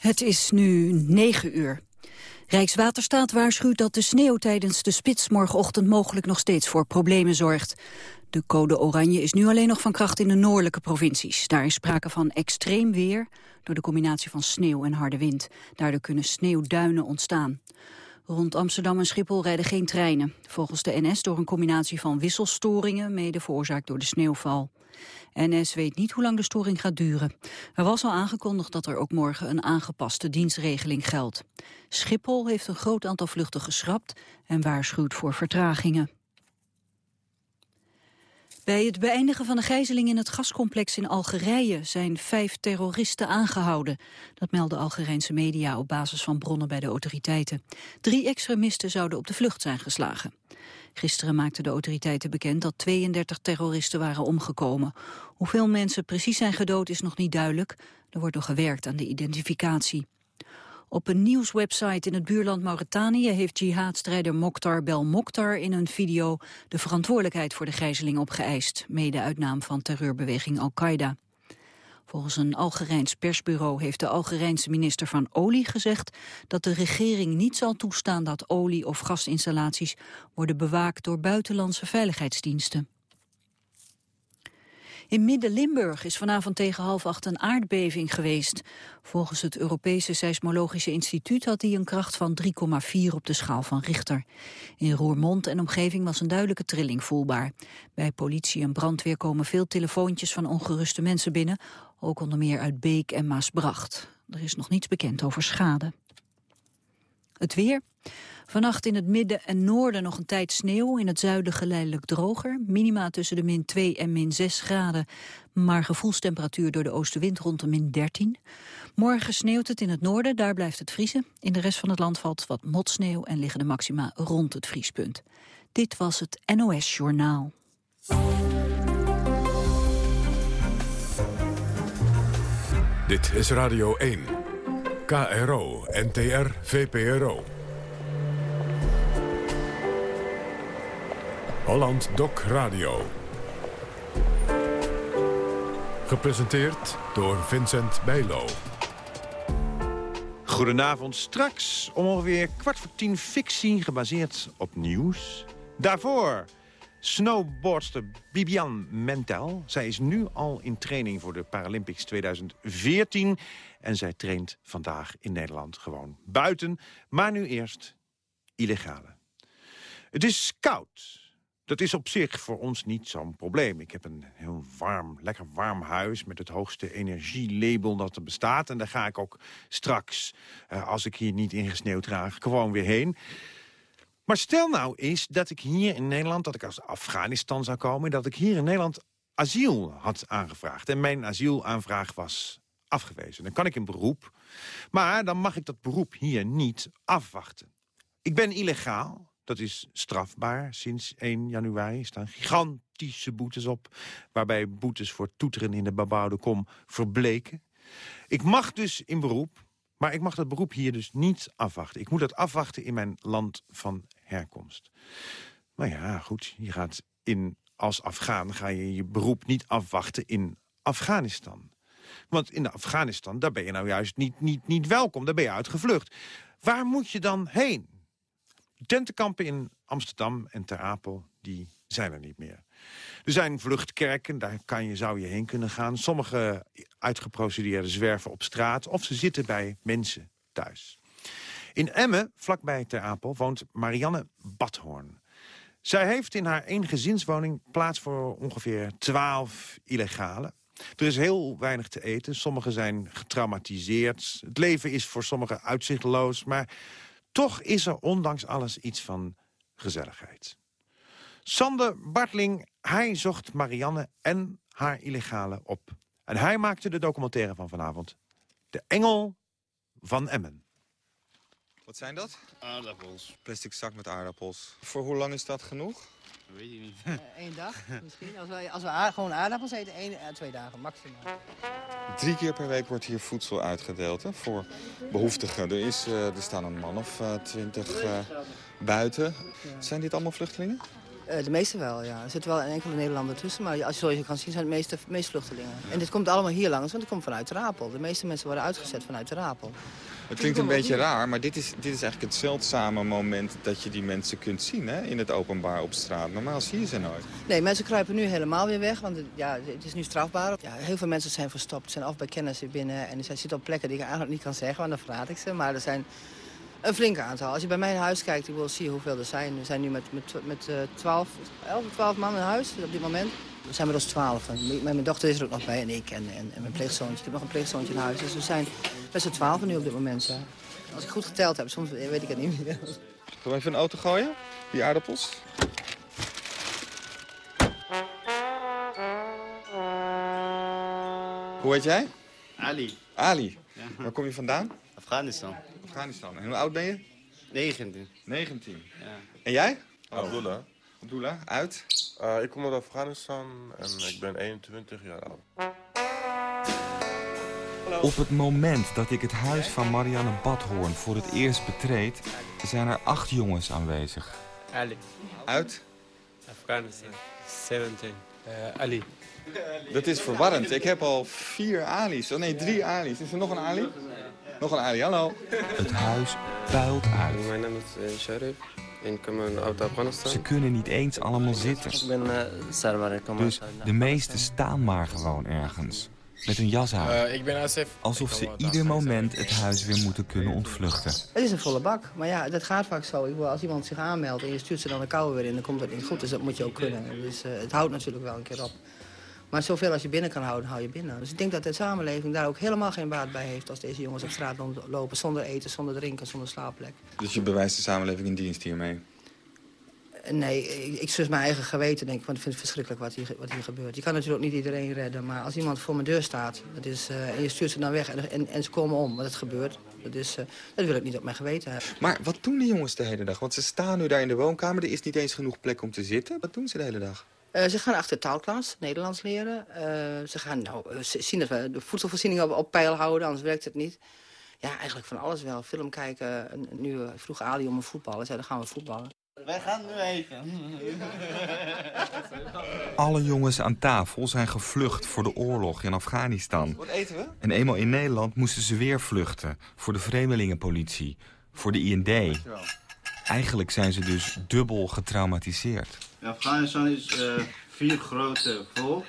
Het is nu 9 uur. Rijkswaterstaat waarschuwt dat de sneeuw tijdens de spits morgenochtend mogelijk nog steeds voor problemen zorgt. De code oranje is nu alleen nog van kracht in de noordelijke provincies. Daar is sprake van extreem weer door de combinatie van sneeuw en harde wind. Daardoor kunnen sneeuwduinen ontstaan. Rond Amsterdam en Schiphol rijden geen treinen. Volgens de NS door een combinatie van wisselstoringen, mede veroorzaakt door de sneeuwval. NS weet niet hoe lang de storing gaat duren. Er was al aangekondigd dat er ook morgen een aangepaste dienstregeling geldt. Schiphol heeft een groot aantal vluchten geschrapt en waarschuwt voor vertragingen. Bij het beëindigen van de gijzeling in het gascomplex in Algerije zijn vijf terroristen aangehouden. Dat melden Algerijnse media op basis van bronnen bij de autoriteiten. Drie extremisten zouden op de vlucht zijn geslagen. Gisteren maakten de autoriteiten bekend dat 32 terroristen waren omgekomen. Hoeveel mensen precies zijn gedood is nog niet duidelijk. Er wordt nog gewerkt aan de identificatie. Op een nieuwswebsite in het buurland Mauritanië heeft jihadstrijder Mokhtar Bel Mokhtar in een video de verantwoordelijkheid voor de gijzeling opgeëist, mede uit naam van terreurbeweging Al-Qaeda. Volgens een Algerijns persbureau heeft de Algerijnse minister van Olie gezegd dat de regering niet zal toestaan dat olie- of gasinstallaties worden bewaakt door buitenlandse veiligheidsdiensten. In Midden-Limburg is vanavond tegen half acht een aardbeving geweest. Volgens het Europese Seismologische Instituut had die een kracht van 3,4 op de schaal van Richter. In Roermond en omgeving was een duidelijke trilling voelbaar. Bij politie en brandweer komen veel telefoontjes van ongeruste mensen binnen, ook onder meer uit Beek en Maasbracht. Er is nog niets bekend over schade. Het weer. Vannacht in het midden en noorden nog een tijd sneeuw. In het zuiden geleidelijk droger. Minima tussen de min 2 en min 6 graden. Maar gevoelstemperatuur door de oostenwind rond de min 13. Morgen sneeuwt het in het noorden, daar blijft het vriezen. In de rest van het land valt wat motsneeuw en liggen de maxima rond het vriespunt. Dit was het NOS Journaal. Dit is Radio 1. KRO, NTR, VPRO. Holland Doc Radio. Gepresenteerd door Vincent Bijlo. Goedenavond, straks om ongeveer kwart voor tien fictie gebaseerd op nieuws. Daarvoor snowboardster Bibian Mentel. Zij is nu al in training voor de Paralympics 2014. En zij traint vandaag in Nederland gewoon buiten. Maar nu eerst illegale. Het is koud. Dat is op zich voor ons niet zo'n probleem. Ik heb een heel warm, lekker warm huis... met het hoogste energielabel dat er bestaat. En daar ga ik ook straks, uh, als ik hier niet ingesneeuwd raak... gewoon weer heen. Maar stel nou eens dat ik hier in Nederland... dat ik als Afghanistan zou komen... dat ik hier in Nederland asiel had aangevraagd. En mijn asielaanvraag was afgewezen. Dan kan ik in beroep. Maar dan mag ik dat beroep hier niet afwachten. Ik ben illegaal, dat is strafbaar. Sinds 1 januari staan gigantische boetes op... waarbij boetes voor toeteren in de bebouwde kom verbleken. Ik mag dus in beroep, maar ik mag dat beroep hier dus niet afwachten. Ik moet dat afwachten in mijn land van herkomst. Maar ja, goed, je gaat in, als Afghaan ga je je beroep niet afwachten in Afghanistan. Want in Afghanistan, daar ben je nou juist niet, niet, niet welkom. Daar ben je uitgevlucht. Waar moet je dan heen? Tentenkampen in Amsterdam en Ter Apel, die zijn er niet meer. Er zijn vluchtkerken, daar kan je, zou je heen kunnen gaan. Sommige uitgeprocedeerden zwerven op straat... of ze zitten bij mensen thuis. In Emmen, vlakbij Ter Apel, woont Marianne Badhoorn. Zij heeft in haar eengezinswoning plaats voor ongeveer 12 illegale. Er is heel weinig te eten. Sommigen zijn getraumatiseerd. Het leven is voor sommigen uitzichtloos. Maar toch is er ondanks alles iets van gezelligheid. Sander Bartling, hij zocht Marianne en haar illegale op. En hij maakte de documentaire van vanavond. De Engel van Emmen. Wat zijn dat? Aardappels. Plastic zak met aardappels. Voor hoe lang is dat genoeg? Dat weet ik niet. Eén dag misschien. Als we, als we aard, gewoon aardappels eten, één, uh, twee dagen maximaal. Drie keer per week wordt hier voedsel uitgedeeld hè, voor behoeftigen. Er, is, uh, er staan een man of uh, twintig buiten. Zijn dit allemaal vluchtelingen? Eh, de meeste wel, ja. Er zit wel een enkele Nederlander tussen, maar als je, zoals je kan zien zijn het meeste, meeste vluchtelingen. En dit komt allemaal hier langs, want het komt vanuit Rapel. De meeste mensen worden uitgezet vanuit de Rapel. Het klinkt een beetje raar, maar dit is, dit is eigenlijk het zeldzame moment dat je die mensen kunt zien hè? in het openbaar op straat. Normaal zie je ze nooit. Nee, mensen kruipen nu helemaal weer weg, want het, ja, het is nu strafbaar. Ja, heel veel mensen zijn verstopt, zijn af bij kennissen binnen. En ze zitten op plekken die ik eigenlijk niet kan zeggen, want dan verraad ik ze. Maar er zijn een flink aantal. Als je bij mijn huis kijkt, ik wil zie je hoeveel er zijn. We zijn nu met, met, met uh, 12, 11 of 12 man in huis op dit moment. We zijn met ons 12. En mijn dochter is er ook nog bij en ik en, en, en mijn pleegzoontje. Ik heb nog een pleegzoontje in huis. Dus we zijn met z'n 12 nu op dit moment. Ja. Als ik goed geteld heb, soms weet ik het niet meer. Zullen we even een auto gooien? Die aardappels? Hoe heet jij? Ali, Ali. Waar kom je vandaan? Afghanistan. Afghanistan. En hoe oud ben je? 19. 19. Ja. En jij? Abdullah. Abdullah, uit? Uh, ik kom uit Afghanistan en ik ben 21 jaar oud. Op het moment dat ik het huis van Marianne Badhoorn voor het eerst betreed... zijn er acht jongens aanwezig. Ali, Uit? Afghanistan, 17. Uh, Ali. Dat is verwarrend. Ik heb al vier Ali's. Oh nee, drie Ali's. Is er nog een Ali? Nog een Ali, hallo. Het huis puilt uit. Mijn naam is uh, Sharif en ik kom uit Afghanistan. Ze kunnen niet eens allemaal zitten. Ik ben Sarwar, kom Dus uit de meesten staan maar gewoon ergens. Met een jas aan. ik ben Asif. Alsof ze ieder moment het huis weer moeten kunnen ontvluchten. Het is een volle bak, maar ja, dat gaat vaak zo. Ik bedoel, als iemand zich aanmeldt en je stuurt ze dan de kou weer in, dan komt het niet goed. Dus dat moet je ook kunnen. Dus uh, het houdt natuurlijk wel een keer op. Maar zoveel als je binnen kan houden, hou je binnen. Dus ik denk dat de samenleving daar ook helemaal geen baat bij heeft... als deze jongens op straat lopen zonder eten, zonder drinken, zonder slaapplek. Dus je bewijst de samenleving in dienst hiermee? Nee, ik, ik zus mijn eigen geweten, denk ik, want ik vind het verschrikkelijk wat hier, wat hier gebeurt. Je kan natuurlijk ook niet iedereen redden, maar als iemand voor mijn deur staat... Dat is, uh, en je stuurt ze dan weg en, en, en ze komen om, want het gebeurt... Dat, is, uh, dat wil ik niet op mijn geweten hebben. Maar wat doen die jongens de hele dag? Want ze staan nu daar in de woonkamer, er is niet eens genoeg plek om te zitten. Wat doen ze de hele dag? Uh, ze gaan achter de taalklas, Nederlands leren. Uh, ze gaan nou, ze zien dat we de voedselvoorziening op, op peil houden, anders werkt het niet. Ja, eigenlijk van alles wel. Film kijken. En nu vroeg Ali om een voetballen. Zei, dan gaan we voetballen. Wij gaan nu eten. Alle jongens aan tafel zijn gevlucht voor de oorlog in Afghanistan. Wat eten we? En eenmaal in Nederland moesten ze weer vluchten. Voor de vreemdelingenpolitie. Voor de IND. Eigenlijk zijn ze dus dubbel getraumatiseerd. Afghanistan is uh, vier grote volk.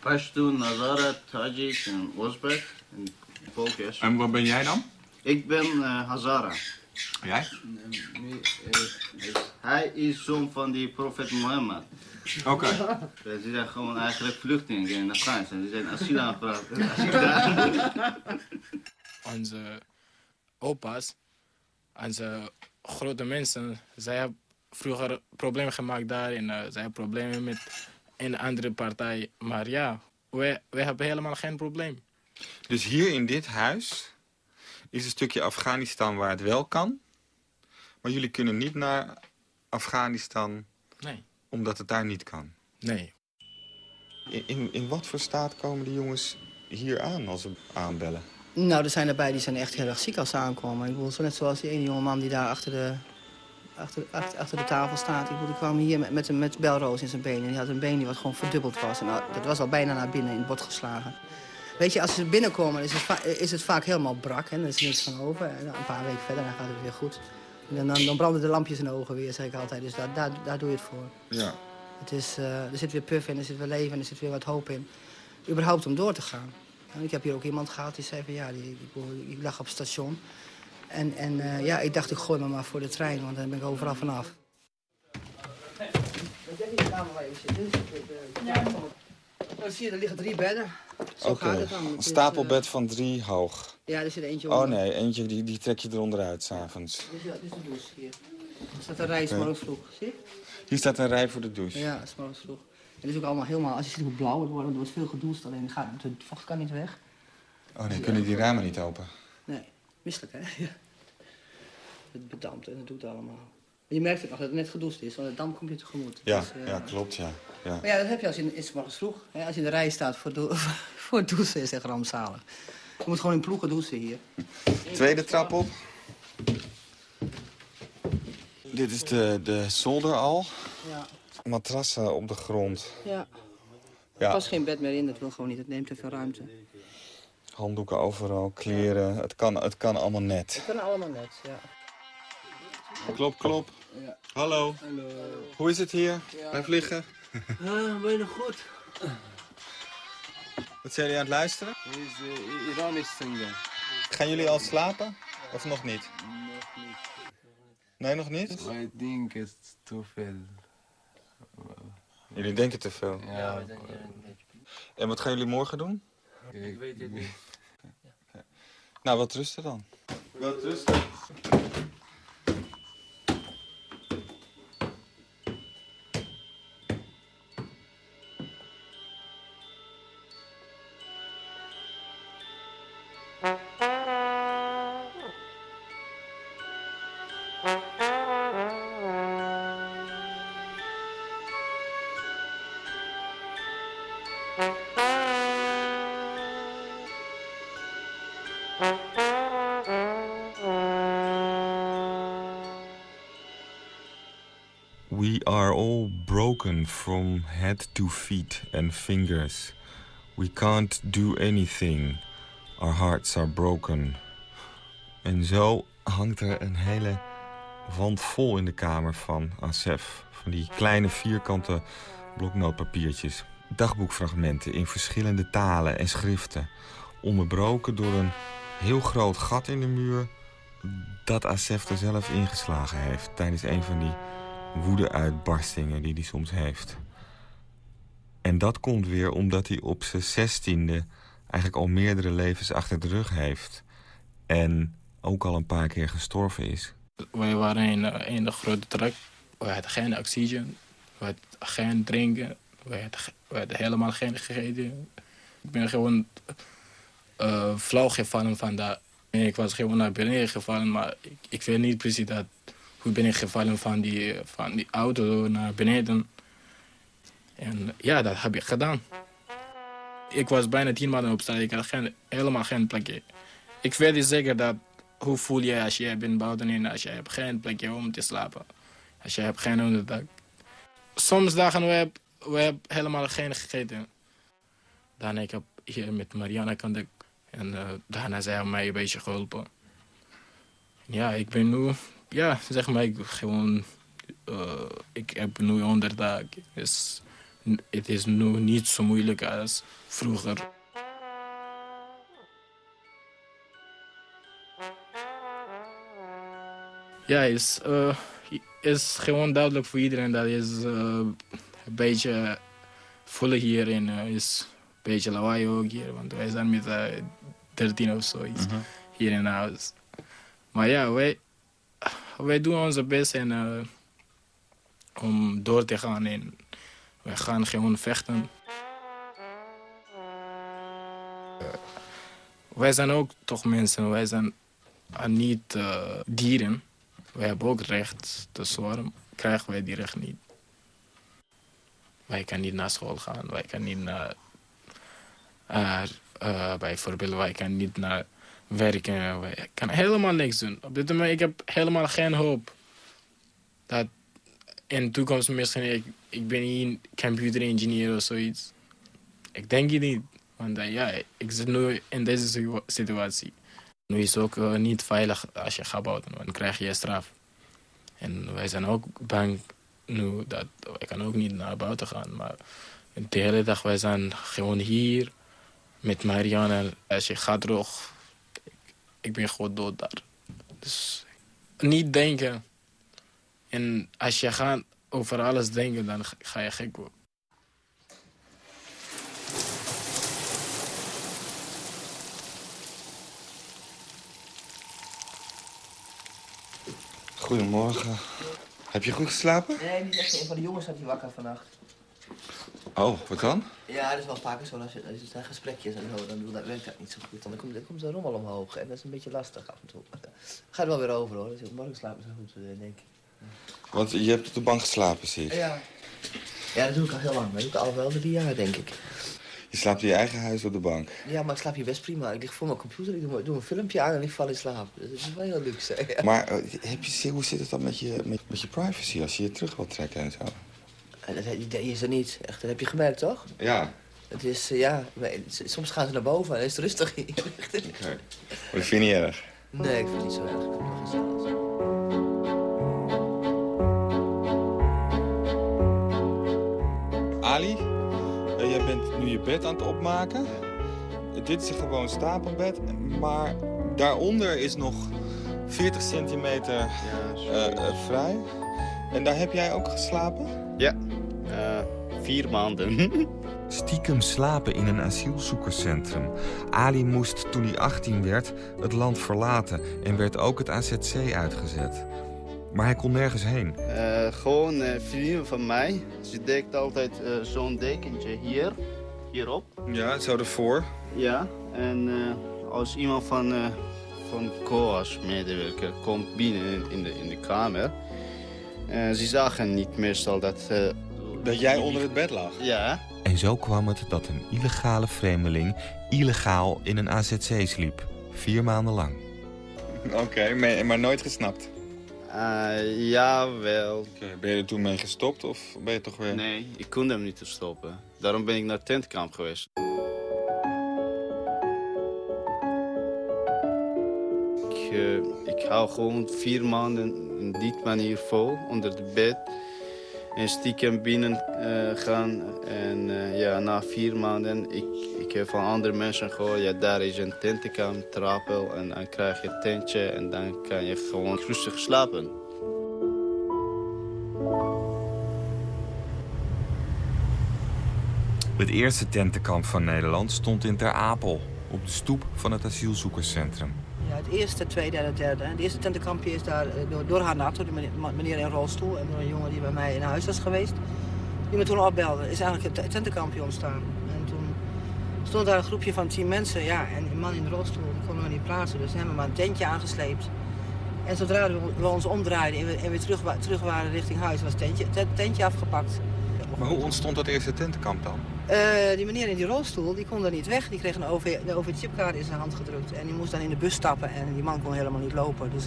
Pashtun, Hazara, Tajik en Uzbek. En volkjes. En wat ben jij dan? Ik ben uh, Hazara. En jij? Hij is zoon van die profeet Mohammed. Oké. Okay. Ze zijn gewoon eigenlijk vluchtelingen in Afghanistan. Ze zijn asiel aangevraagd. Onze opa's, onze grote mensen, zij hebben vroeger problemen gemaakt daar en uh, zij hebben problemen met een andere partij. Maar ja, wij, wij hebben helemaal geen probleem. Dus hier in dit huis is een stukje Afghanistan waar het wel kan. Maar jullie kunnen niet naar Afghanistan nee. omdat het daar niet kan? Nee. In, in, in wat voor staat komen de jongens hier aan als ze aanbellen? Nou, er zijn erbij die zijn echt heel erg ziek als ze aankomen. Ik bedoel, zo net zoals die ene jongeman die daar achter de, achter, achter, achter de tafel staat. Ik bedoel, die kwam hier met, met, met belroos in zijn benen. En die had een been die wat gewoon verdubbeld was. En dat was al bijna naar binnen in het bot geslagen. Weet je, als ze binnenkomen is het, is het vaak helemaal brak. Hè? Er is niks van over. En een paar weken verder dan gaat het weer goed. En dan, dan branden de lampjes in de ogen weer, zeg ik altijd. Dus daar, daar, daar doe je het voor. Ja. Het is, uh, er zit weer puff in, er zit weer leven en er zit weer wat hoop in. Überhaupt om door te gaan. En ik heb hier ook iemand gehad die zei van ja, die, ik, ik lag op het station. En, en uh, ja, ik dacht ik gooi me maar voor de trein, want dan ben ik overal vanaf. Dan zie je, er liggen drie bedden. Zo Oké, gaat het dan. een stapelbed van drie hoog. Ja, er zit eentje Oh onder. nee, eentje die, die trek je eronder uit s'avonds. Dit is, dit is de douche hier. Er staat een rij s morgens vroeg, zie je? Hier staat een rij voor de douche. Ja, s morgens vroeg. Het is ook allemaal helemaal, als je ziet hoe blauw het wordt, er wordt veel gedoucht, alleen gaat, de vocht kan niet weg. Oh nee, kunnen die ramen niet open? Nee, misselijk hè? Ja. Het bedampt en het doet allemaal. Je merkt het nog dat het net gedoucht is, want het dam komt je tegemoet. Ja, Dus, eh, ja klopt, ja. ja. Maar ja, dat heb je als je in, morgens vroeg. Hè? Als je in de rij staat voor, dou- voor het douchen, is echt rampzalig. Je moet gewoon in ploegen douchen hier. Tweede trap op. Dit is de, de zolder al. Ja. Matrassen op de grond. Ja. Ja. Er past geen bed meer in, dat wil gewoon niet. Het neemt te veel ruimte. Handdoeken overal, kleren. Het kan, het kan allemaal net. Dat kan allemaal net, ja. Klop, klop. Hallo. Hoe is het hier? Blijf liggen. Ja, bijna goed. Wat zijn jullie aan het luisteren? is uh, Iranisch zingen. Gaan jullie al slapen? Of nog niet? Nog niet. Nee, nog niet? I think it's too veel. Jullie denken te veel. Ja, En wat gaan jullie morgen doen? ik weet het niet. Nou, wat rusten dan. Wat rustig. From head to feet and fingers. We can't do anything. Our hearts are broken. En zo hangt er een hele wand vol in de kamer van Asef. Van die kleine vierkante bloknootpapiertjes. Dagboekfragmenten in verschillende talen en schriften. Onderbroken door een heel groot gat in de muur... dat Asef er zelf ingeslagen heeft tijdens een van die woede-uitbarstingen die hij soms heeft. En dat komt weer omdat hij op zijn zestiende eigenlijk al meerdere levens achter de rug heeft. En ook al een paar keer gestorven is. Wij waren in, eh, in de grote truck. We hadden geen oxygen. We hadden geen drinken. We hadden, helemaal geen gegeten. Ik ben gewoon eh flauw gevallen van. En ik was gewoon naar beneden gevallen, maar ik, ik weet niet precies dat, hoe ben ik gevallen van die, van die auto naar beneden. En ja, dat heb ik gedaan. Ik was bijna tien maanden op straat. Ik had geen, helemaal geen plekje. Ik weet niet zeker dat hoe voel je als je bent buiten en als je hebt geen plekje om te slapen. Als je hebt geen onderdak. Soms dagen we hebben we hebben helemaal geen gegeten. Daarna ik hier met Mariana contact. En eh, daarna zij mij een beetje geholpen. Ja, ik ben nu, ja, zeg maar, ik gewoon, eh, ik heb nu onderdak. Dus het is nu niet zo moeilijk als vroeger. Ja, is, eh, is gewoon duidelijk voor iedereen dat is eh, een beetje voelen hier en is een beetje lawaai ook hier. Want wij zijn met 13 of zoiets hier in huis. Maar ja, wij, wij doen onze best en, eh, om door te gaan en wij gaan gewoon vechten. Wij zijn ook toch mensen, wij zijn niet uh, dieren. Wij hebben ook recht te zorgen. Krijgen wij die recht niet. Wij kunnen niet naar school gaan. Wij kunnen niet naar... Bijvoorbeeld, wij kunnen niet naar werken. Wij kunnen helemaal niks doen. Op dit moment ik heb helemaal geen hoop. Dat in de toekomst misschien... Ik, ik ben computer engineer of zoiets. Ik denk het niet. Want uh, ja, ik zit nu in deze situatie. Nu is het ook uh, niet veilig als je gaat bouwen, dan krijg je straf. En wij zijn ook bang nu dat wij kan ook niet naar buiten gaan. Maar de hele dag wij zijn gewoon hier met Marianne. Als je gaat ik, ik ben gewoon dood daar. Dus niet denken. En als je gaat over alles denken, dan ga je gek worden. Goedemorgen. Heb je goed geslapen? Nee, niet echt. Een van de jongens had hier wakker vannacht. Oh, wat dan? Ja, dat is wel vaker zo. Als, je, als er zijn gesprekjes en zo, dan dat werkt dat niet zo goed. Dan komt, dan komt er rommel omhoog en dat is een beetje lastig af en toe. Gaat er wel weer over hoor. Dus morgen slapen ze goed, denk ik. Want je hebt op de bank geslapen, zie ik. Ja. Ja, dat doe ik al heel lang. Dat doe ik al wel drie jaar, denk ik. Je slaapt in je eigen huis op de bank? Ja, maar ik slaap hier best prima. Ik lig voor mijn computer, ik doe, doe een filmpje aan en ik val in slaap. Dus dat is wel heel luxe. Ja. Maar uh, heb je, hoe zit het dan met je, met, met je privacy als je je terug wilt trekken en zo? En dat, die is er niet. Echt, dat heb je gemerkt, toch? Ja. Het is, eh, ja, soms gaan ze naar boven en is het rustig hier. Okay. Maar dat vind je niet erg? Nee, ik vind het niet zo erg. Ali, uh, jij bent nu je bed aan het opmaken. Dit is een gewoon stapelbed, maar daaronder is nog 40 centimeter ja, uh, vrij. En daar heb jij ook geslapen? Vier maanden. Stiekem slapen in een asielzoekerscentrum. Ali moest toen hij 18 werd het land verlaten en werd ook het AZC uitgezet. Maar hij kon nergens heen. Uh, gewoon uh, vrienden van mij. Ze dekt altijd uh, zo'n dekentje hier, hierop. Ja, zo ervoor. Ja, en als iemand van, van COAS medewerker komt binnen in de, in de kamer... ze zagen niet meestal dat... dat jij onder het bed lag? Ja. En zo kwam het dat een illegale vreemdeling illegaal in een AZC sliep. Vier maanden lang. Oké, okay, maar nooit gesnapt? Uh, ja, wel. Okay, ben je er toen mee gestopt of ben je toch weer... Nee, ik kon hem niet stoppen. Daarom ben ik naar tentkamp geweest. Ik, uh, ik hou gewoon vier maanden in die manier vol, onder de bed. En stiekem binnen uh, gaan. En ja, na vier maanden, ik, ik heb van andere mensen gehoord... ja, daar is een tentenkamp, trapel en dan krijg je een tentje... en dan kan je gewoon rustig slapen. Het eerste tentenkamp van Nederland stond in Ter Apel... op de stoep van het asielzoekerscentrum. Ja, het eerste, tweede en het derde. Het eerste tentenkampje is daar door, door Hanat, door de meneer in rolstoel... en door een jongen die bij mij in huis was geweest. Die me toen opbelde, is eigenlijk het tentenkampje ontstaan. En toen stond daar een groepje van tien mensen. Ja, en een man in de rolstoel, konden we niet plaatsen. Dus hebben we maar een tentje aangesleept. En zodra we ons omdraaiden en we, weer terug, waren richting huis... was het tentje, tentje afgepakt. Maar hoe ontstond dat eerste tentenkamp dan? Uh, die meneer in die rolstoel, die kon er niet weg. Die kreeg een OV, de OV-chipkaart in zijn hand gedrukt. En die moest dan in de bus stappen. En die man kon helemaal niet lopen. Dus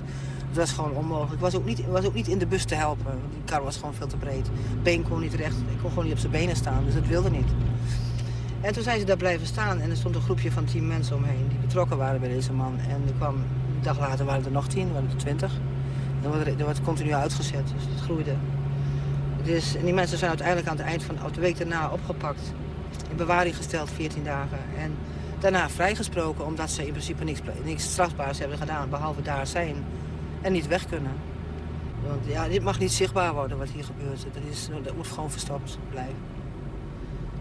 het was gewoon onmogelijk. Ik was ook niet, was ook niet in de bus te helpen. Die kar was gewoon veel te breed. Been kon niet recht. Ik kon gewoon niet op zijn benen staan. Dus dat wilde niet. En toen zijn ze daar blijven staan. En er stond een groepje van tien mensen omheen. Die betrokken waren bij deze man. En er kwam, een dag later waren er nog tien. waren er twintig. Werd, er werd continu uitgezet. Dus het groeide. Dus, en die mensen zijn uiteindelijk aan het eind van de week daarna opgepakt. In bewaring gesteld, 14 dagen. En daarna vrijgesproken omdat ze in principe niks, niks strafbaars hebben gedaan. Behalve daar zijn en niet weg kunnen. Want ja, dit mag niet zichtbaar worden wat hier gebeurt. Dat, is, dat moet gewoon verstopt blijven.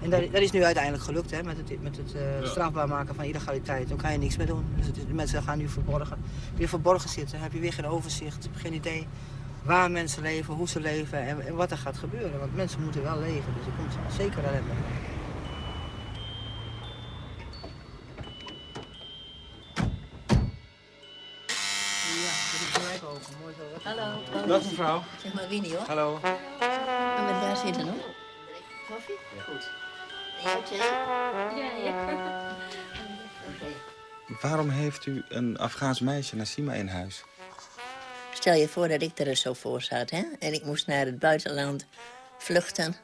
En dat, dat is nu uiteindelijk gelukt hè, met het, met het uh, strafbaar maken van illegaliteit. Dan kan je niks meer doen. Dus het is, de mensen gaan nu verborgen, weer verborgen zitten. Dan heb je weer geen overzicht, geen idee waar mensen leven, hoe ze leven en, en, wat er gaat gebeuren. Want mensen moeten wel leven, dus er komt zeker ellende. Ja, Mooi zo. Hallo. Dag mevrouw. Zeg maar Winnie hoor. Hallo. Gaan we daar zitten hoor. Koffie? Ja. Goed. Ja, ja. Waarom heeft u een Afghaans meisje, Nassima, in huis? Stel je voor dat ik er zo voor zat, hè? En ik moest naar het buitenland vluchten.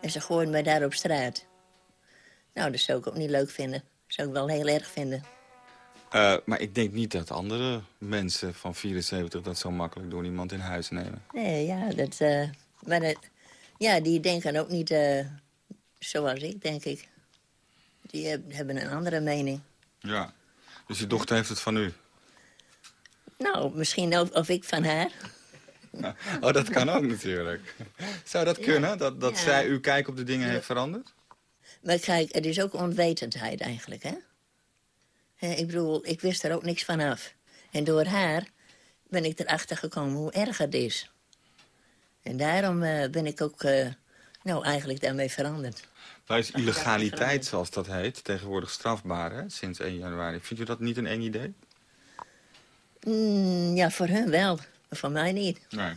En ze gooiden mij daar op straat. Nou, dat zou ik ook niet leuk vinden. Dat zou ik wel heel erg vinden. Uh, maar ik denk niet dat andere mensen van 74 dat zo makkelijk door iemand in huis nemen. Nee, ja, dat... Uh, maar dat, ja, die denken ook niet uh, zoals ik, denk ik. Die hebben een andere mening. Ja, dus je dochter heeft het van u? Nou, misschien of, of ik van haar. Oh, dat kan ook natuurlijk. Zou dat kunnen, dat, dat zij uw kijk op de dingen heeft veranderd? Maar kijk, het is ook onwetendheid eigenlijk, hè? Ik bedoel, ik wist er ook niks van af. En door haar ben ik erachter gekomen hoe erg het is. En daarom uh, ben ik ook, uh, nou, eigenlijk daarmee veranderd. Maar is illegaliteit, zoals dat heet, tegenwoordig strafbaar, hè? Sinds 1 januari. Vindt u dat niet een eng idee? Mm, ja, voor hun wel, maar voor mij niet. Nee.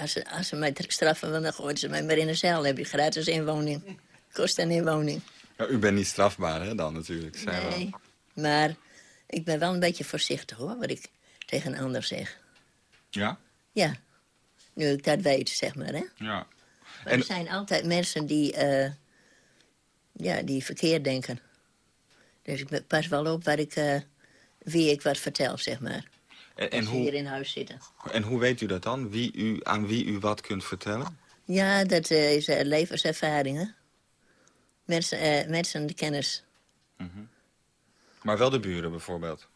Als ze, als ze mij straffen, dan gooien ze mij maar in een cel. Dan heb je gratis inwoning. Kost een inwoning. Ja, u bent niet strafbaar, hè, dan natuurlijk. Nee, wel. maar ik ben wel een beetje voorzichtig, hoor, wat ik tegen een ander zeg. Ja? Ja. Nu ik dat weet, zeg maar, hè. Ja. Maar er zijn altijd mensen die, eh, ja, die verkeerd denken. Dus ik pas wel op waar ik, eh, wie ik wat vertel, zeg maar. En, we hier hoe, in huis zitten. en hoe weet u dat dan? Wie u, aan wie u wat kunt vertellen? Ja, dat eh, is uh, levenservaringen. Mensen, eh, mensen de kennis. Maar wel de buren bijvoorbeeld.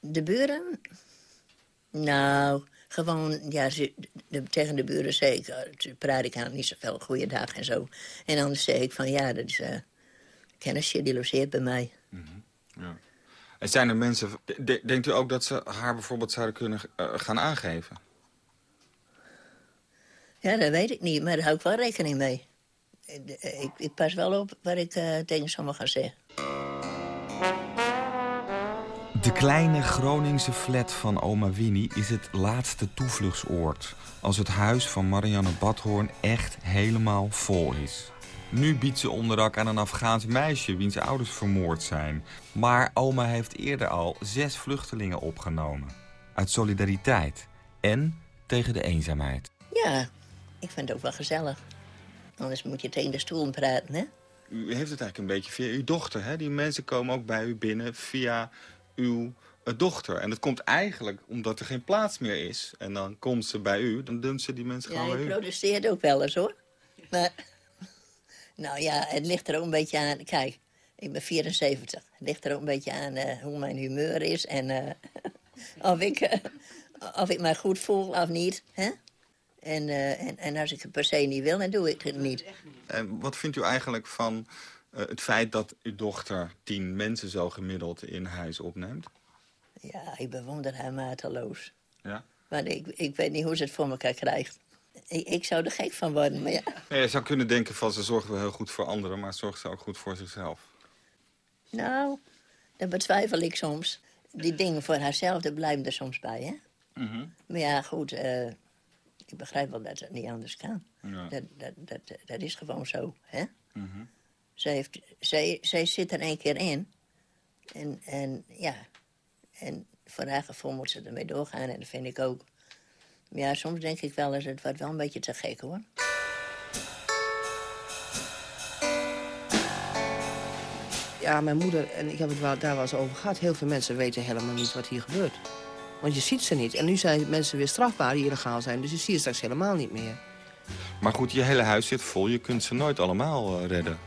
De buren? Nou, gewoon, ja, ze, de- tegen de buren zeg ik, eh, praat ik aan niet zoveel goeiedag en zo. En anders zeg ik van, ja, dat is eh kennisje, die logeert bij mij. Ja. En zijn er mensen... de- denkt u ook dat ze haar bijvoorbeeld zouden kunnen eh, gaan aangeven? Ja, dat weet ik niet, maar daar hou ik wel rekening mee. Ik, ik, ik pas wel op wat ik eh, tegen sommigen ga zeggen. De kleine Groningse flat van oma Winnie is het laatste toevluchtsoord... als het huis van Marianne Badhoorn echt helemaal vol is. Nu biedt ze onderdak aan een Afghaans meisje wiens ouders vermoord zijn. Maar oma heeft eerder al zes vluchtelingen opgenomen. Uit solidariteit en tegen de eenzaamheid. Ja, ik vind het ook wel gezellig. Anders moet je tegen de stoel praten, hè? U heeft het eigenlijk een beetje via uw dochter, hè? Die mensen komen ook bij u binnen via uw eh, dochter. En dat komt eigenlijk omdat er geen plaats meer is. En dan komt ze bij u, dan dumpt ze die mensen Ja, gewoon bij u. protesteert ook wel eens, hoor. Maar, nou ja, het ligt er ook een beetje aan... Kijk, ik ben 74. Het ligt er ook een beetje aan eh, hoe mijn humeur is... en eh, of, ik, of ik me goed voel of niet, hè? En, eh, en, en als ik het per se niet wil, dan doe ik het niet. En wat vindt u eigenlijk van eh, het feit dat uw dochter tien mensen zo gemiddeld in huis opneemt? Ja, ik bewonder haar mateloos. Ja? Maar ik, ik weet niet hoe ze het voor elkaar krijgt. Ik, ik zou er gek van worden, maar ja. Ja, je zou kunnen denken van ze zorgt wel heel goed voor anderen, maar zorgt ze ook goed voor zichzelf. Nou, dat betwijfel ik soms. Die dingen voor haarzelf, daar blijven er soms bij, hè? Maar ja, goed, eh, ik begrijp wel dat het niet anders kan. Ja. Dat, dat, dat, dat is gewoon zo, hè? zij, heeft, zij, zij zit er één keer in. En, en ja, en voor haar gevoel moet ze ermee doorgaan. En dat vind ik ook. Maar ja, soms denk ik wel eens, het wordt wel een beetje te gek, hoor. Ja, mijn moeder, en ik heb het wel, daar wel eens over gehad... heel veel mensen weten helemaal niet wat hier gebeurt. Want je ziet ze niet. En nu zijn mensen weer strafbaar die illegaal zijn. Dus je ziet ze straks helemaal niet meer. Maar goed, je hele huis zit vol, je kunt ze nooit allemaal eh, redden.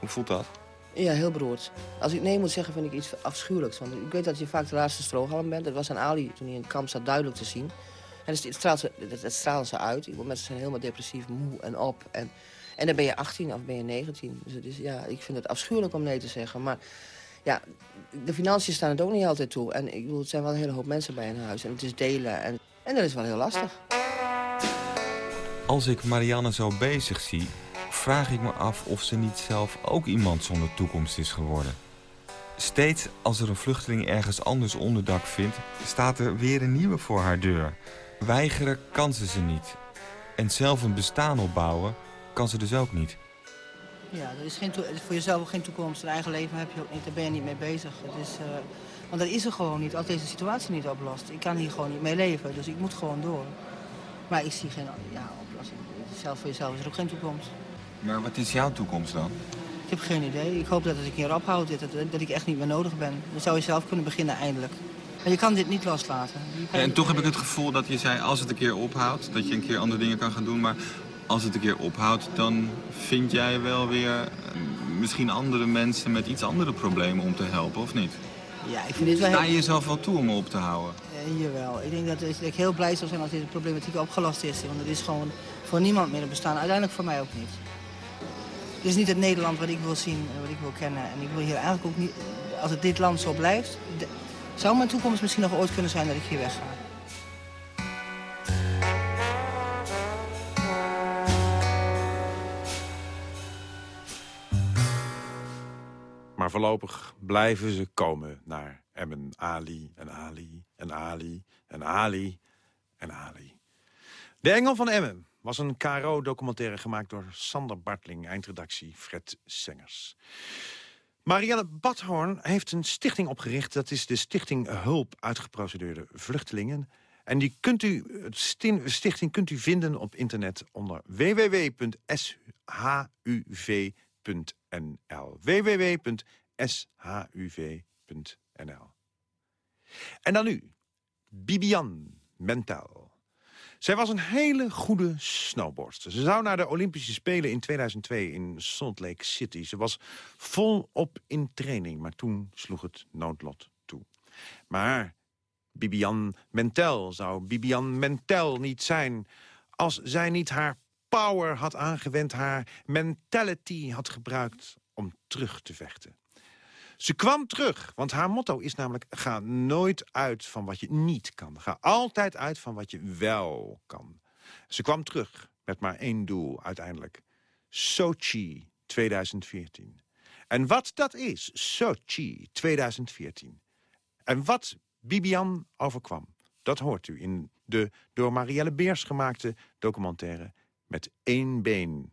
Hoe voelt dat? Ja, heel beroerd. Als ik nee moet zeggen, vind ik iets afschuwelijks. Want ik weet dat je vaak de laatste strohalm bent. Dat was aan Ali toen hij in het kamp zat duidelijk te zien. En dus het, straalt ze, het straalt ze uit. Mensen zijn helemaal depressief, moe en op. En, en dan ben je 18 of ben je 19. Dus het is, ja, ik vind het afschuwelijk om nee te zeggen. Maar ja, de financiën staan het ook niet altijd toe. En ik bedoel, zijn wel een hele hoop mensen bij een huis. En het is delen. En, en dat is wel heel lastig. Als ik Marianne zo bezig zie, vraag ik me af of ze niet zelf ook iemand zonder toekomst is geworden. Steeds als er een vluchteling ergens anders onderdak vindt, staat er weer een nieuwe voor haar deur. Weigeren kan ze ze niet. En zelf een bestaan opbouwen kan ze dus ook niet. Ja, er is geen voor jezelf ook geen toekomst. Een eigen leven heb je ook niet. Daar ben je niet mee bezig. Het is, eh, want dat is er gewoon niet. Als deze situatie niet oplost. Ik kan hier gewoon niet mee leven. Dus ik moet gewoon door. Maar ik zie geen ja, oplossing. Zelf voor jezelf is er ook geen toekomst. Maar wat is jouw toekomst dan? Ik heb geen idee. Ik hoop dat het een keer ophoudt. Dat, dat, ik echt niet meer nodig ben. Dan zou je zelf kunnen beginnen eindelijk. Maar je kan dit niet loslaten. En toch heb ik het gevoel dat je zei, als het een keer ophoudt, dat je een keer andere dingen kan gaan doen. Maar als het een keer ophoudt, dan vind jij wel weer eh, misschien andere mensen met iets andere problemen om te helpen, of niet? Ja, ik vind dit wel Sta je jezelf wel toe om op te houden? Eh, jawel. Ik denk dat, dat ik heel blij zou zijn als deze problematiek opgelost is. Want het is gewoon voor niemand meer een bestaan. Uiteindelijk voor mij ook niet. Het is niet het Nederland wat ik wil zien en wat ik wil kennen. En ik wil hier eigenlijk ook niet... Als het dit land zo blijft... zou mijn toekomst misschien nog ooit kunnen zijn dat ik hier wegga. Maar voorlopig blijven ze komen naar Emmen. Ali en Ali en Ali en Ali en Ali. De Engel van Emmen was een KRO-documentaire gemaakt door Sander Bartling, eindredactie Fred Sengers. Marianne Badhoorn heeft een stichting opgericht. Dat is de Stichting Hulp Uitgeprocedeerde Vluchtelingen. En die kunt u, stichting kunt u vinden op internet onder www.shuv.nl. www.shuv.nl. En dan nu, Bibian Mentel. Zij was een hele goede snowboardster. Ze zou naar de Olympische Spelen in 2002 in Salt Lake City. Ze was volop in training, maar toen sloeg het noodlot toe. Maar Bibian Mentel zou Bibian Mentel niet zijn... als zij niet haar power had aangewend, haar mentality had gebruikt om terug te vechten. Ze kwam terug, want haar motto is namelijk... ga nooit uit van wat je niet kan. Ga altijd uit van wat je wel kan. Ze kwam terug met maar één doel uiteindelijk. Sochi 2014. En wat dat is, Sochi 2014. En wat Bibian overkwam, dat hoort u in de door Marielle Beers gemaakte documentaire... met één been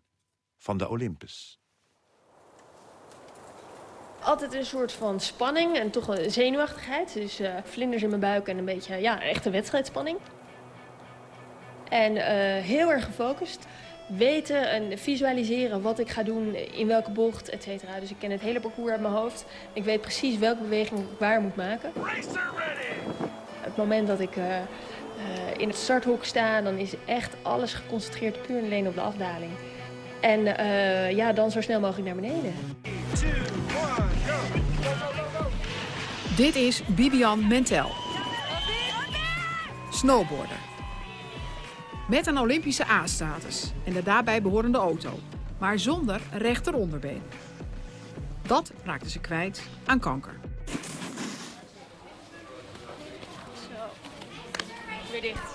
van de Olympus altijd een soort van spanning en toch een zenuwachtigheid. Dus uh, vlinders in mijn buik en een beetje, ja, echt een wedstrijdspanning. En uh, heel erg gefocust. Weten en visualiseren wat ik ga doen, in welke bocht, et cetera. Dus ik ken het hele parcours uit mijn hoofd. Ik weet precies welke beweging ik waar moet maken. Het moment dat ik uh, in het starthok sta, dan is echt alles geconcentreerd puur en alleen op de afdaling. En ja, dan zo snel mogelijk naar beneden. Dit is Bibian Mentel. Snowboarder. Met een Olympische A-status en de daarbij behorende auto. Maar zonder rechteronderbeen. Dat raakte ze kwijt aan kanker. Zo. Weer dicht.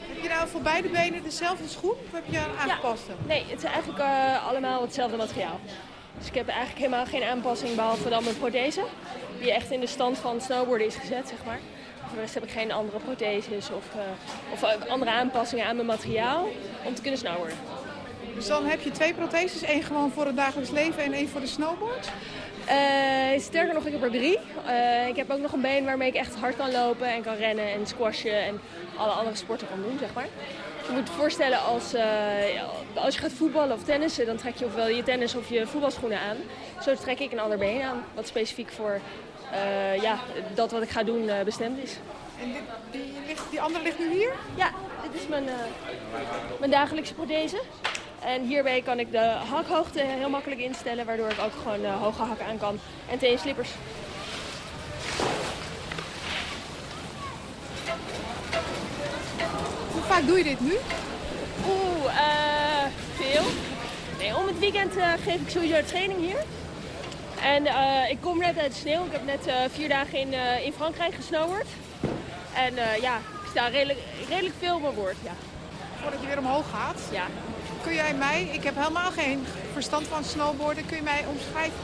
Heb je nou voor beide benen dezelfde schoen of heb je een aangepaste? Ja. Nee, het is eigenlijk uh, allemaal hetzelfde materiaal. Dus ik heb eigenlijk helemaal geen aanpassing behalve dan mijn prothese. Die echt in de stand van snowboarden is gezet, zeg maar. Voor de rest heb ik geen andere protheses of, uh, of eh, andere aanpassingen aan mijn materiaal om te kunnen snowboarden. Dus dan heb je twee protheses, één gewoon voor het dagelijks leven en één voor de snowboard? Uh, sterker nog, ik heb er drie. Uh, ik heb ook nog een been waarmee ik echt hard kan lopen en kan rennen en squashen en alle andere sporten kan doen, zeg maar. Je moet je voorstellen als, uh, als je gaat voetballen of tennissen, dan trek je ofwel je tennis of je voetbalschoenen aan. Zo trek ik een ander been aan, wat specifiek voor uh, ja, dat wat ik ga doen uh, bestemd is. En dit, die, ligt, die andere ligt nu hier? Ja, dit is mijn, mijn dagelijkse prothese. En hierbij kan ik de hakhoogte heel makkelijk instellen, waardoor ik ook gewoon hoge hakken aan kan. En tegen slippers. Vaak doe je dit nu? Oeh, uh, veel. Nee, om het weekend uh, geef ik sowieso training hier. En uh, ik kom net uit de sneeuw. Ik heb net vier dagen in, in Frankrijk gesnowboard. En ja, ik sta redelijk, redelijk veel op mijn woord, ja. Voordat je weer omhoog gaat? Ja. Kun jij mij, ik heb helemaal geen verstand van snowboarden, kun je mij omschrijven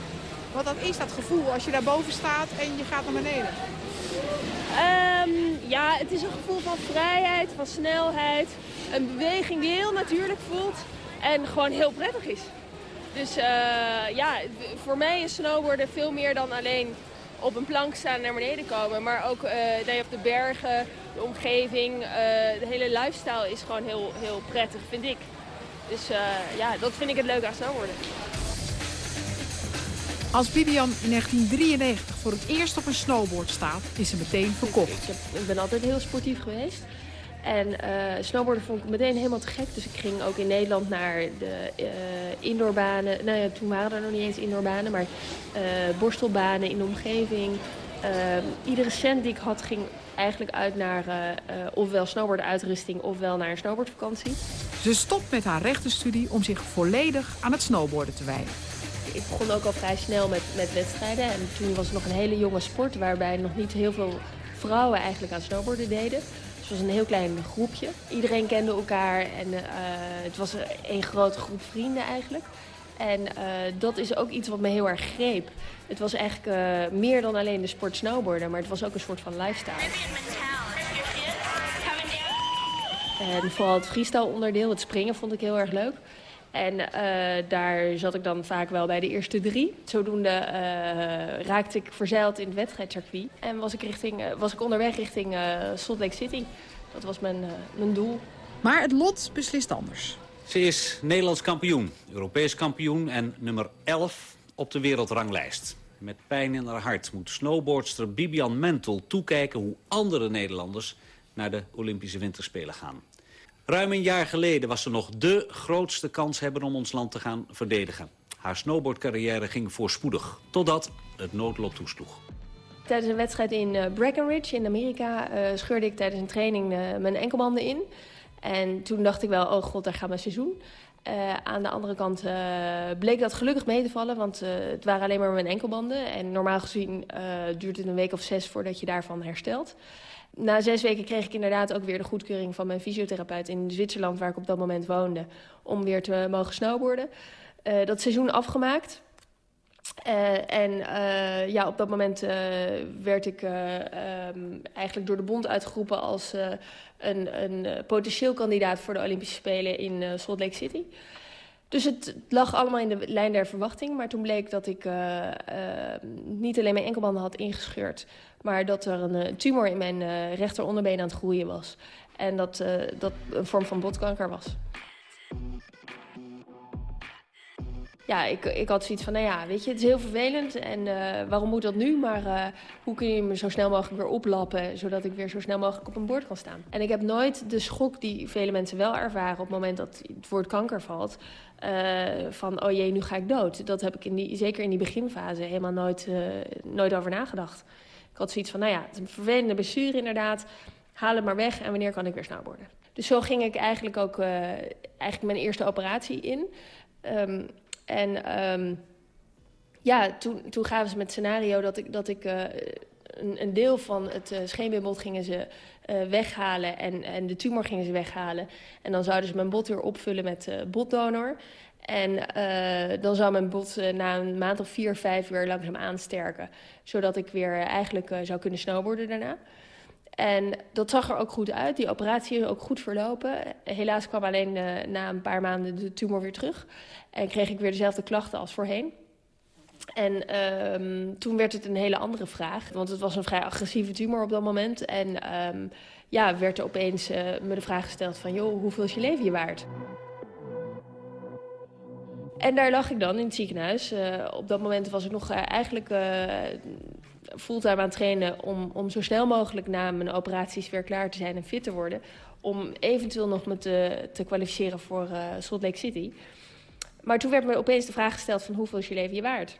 wat dat is, dat gevoel als je daar boven staat en je gaat naar beneden? Um, ja, het is een gevoel van vrijheid, van snelheid. Een beweging die heel natuurlijk voelt en gewoon heel prettig is. Dus uh, ja, voor mij is snowboarden veel meer dan alleen op een plank staan en naar beneden komen. Maar ook uh, je op de bergen, de omgeving, uh, de hele lifestyle is gewoon heel, heel prettig, vind ik. Dus ja, dat vind ik het leuke aan snowboarden. Als Bibian in 1993 voor het eerst op een snowboard staat, is ze meteen verkocht. Ik, heb, ik ben altijd heel sportief geweest. En uh, snowboarden vond ik meteen helemaal te gek. Dus ik ging ook in Nederland naar de uh, indoorbanen. Nou ja, toen waren er nog niet eens indoorbanen, maar uh, borstelbanen in de omgeving. iedere cent die ik had ging eigenlijk uit naar ofwel snowboarduitrusting ofwel naar een snowboardvakantie. Ze stopt met haar rechtenstudie om zich volledig aan het snowboarden te wijden. Ik begon ook al vrij snel met, met wedstrijden. En toen was het nog een hele jonge sport waarbij nog niet heel veel vrouwen eigenlijk aan snowboarden deden. Het was een heel klein groepje. Iedereen kende elkaar en uh, het was een grote groep vrienden eigenlijk. En uh, dat is ook iets wat me heel erg greep. Het was eigenlijk uh, meer dan alleen de sport snowboarden, maar het was ook een soort van lifestyle. En vooral het freestyle onderdeel, het springen, vond ik heel erg leuk. En uh, daar zat ik dan vaak wel bij de eerste drie. Zodoende uh, raakte ik verzeild in het wedstrijdcircuit. En was ik, richting, uh, was ik onderweg richting Salt Lake City. Dat was mijn, uh, mijn doel. Maar het lot beslist anders. Ze is Nederlands kampioen, Europees kampioen en nummer 11 op de wereldranglijst. Met pijn in haar hart moet snowboardster Bibian Mentel toekijken hoe andere Nederlanders naar de Olympische Winterspelen gaan. Ruim een jaar geleden was ze nog dé grootste kans hebben om ons land te gaan verdedigen. Haar snowboardcarrière ging voorspoedig, totdat het noodlot toesloeg. Tijdens een wedstrijd in uh, Breckenridge in Amerika uh, scheurde ik tijdens een training uh, mijn enkelbanden in. En toen dacht ik wel, oh god, daar gaat mijn seizoen. aan de andere kant bleek dat gelukkig mee te vallen, want het waren alleen maar mijn enkelbanden. En normaal gezien duurt het een week of zes voordat je daarvan herstelt. Na zes weken kreeg ik inderdaad ook weer de goedkeuring van mijn fysiotherapeut in Zwitserland, waar ik op dat moment woonde, om weer te mogen snowboarden. dat seizoen afgemaakt. Uh, en uh, ja, op dat moment werd ik um, eigenlijk door de bond uitgeroepen als een, een potentieel kandidaat voor de Olympische Spelen in Salt Lake City. Dus het lag allemaal in de lijn der verwachting. Maar toen bleek dat ik niet alleen mijn enkelbanden had ingescheurd, maar dat er een tumor in mijn rechteronderbeen aan het groeien was. En dat dat een vorm van botkanker was. Ja, ik, ik had zoiets van, nou ja, weet je, het is heel vervelend. En uh, waarom moet dat nu? Maar uh, hoe kun je me zo snel mogelijk weer oplappen... zodat ik weer zo snel mogelijk op een bord kan staan? En ik heb nooit de schok die vele mensen wel ervaren... op het moment dat het woord kanker valt... Uh, van, oh jee, nu ga ik dood. Dat heb ik in die, zeker in die beginfase helemaal nooit, nooit over nagedacht. Ik had zoiets van, nou ja, het is een vervelende blessure inderdaad. Haal het maar weg en wanneer kan ik weer snowboarden? Dus zo ging ik eigenlijk ook eigenlijk mijn eerste operatie in... Um, en um, ja, toen, toen gaven ze het scenario dat ik, dat ik uh, een, een, deel van het uh, scheenbeenbod gingen ze uh, weghalen en, en de tumor gingen ze weghalen. En dan zouden ze mijn bot weer opvullen met botdonor. En dan zou mijn bot na een maand of vier, vijf weer langzaam aansterken. Zodat ik weer eigenlijk zou kunnen snowboarden daarna. En dat zag er ook goed uit. Die operatie is ook goed verlopen. Helaas kwam alleen na een paar maanden de tumor weer terug. En kreeg ik weer dezelfde klachten als voorheen. En um, toen werd het een hele andere vraag. Want het was een vrij agressieve tumor op dat moment. En um, ja, werd er opeens uh, me de vraag gesteld van... joh, hoeveel is je leven je waard? En daar lag ik dan in het ziekenhuis. Uh, op dat moment was ik nog eigenlijk fulltime aan het trainen... Om, om zo snel mogelijk na mijn operaties weer klaar te zijn en fit te worden. Om eventueel nog me te, kwalificeren voor Salt Lake City... Maar toen werd me opeens de vraag gesteld van hoeveel is je leven je waard?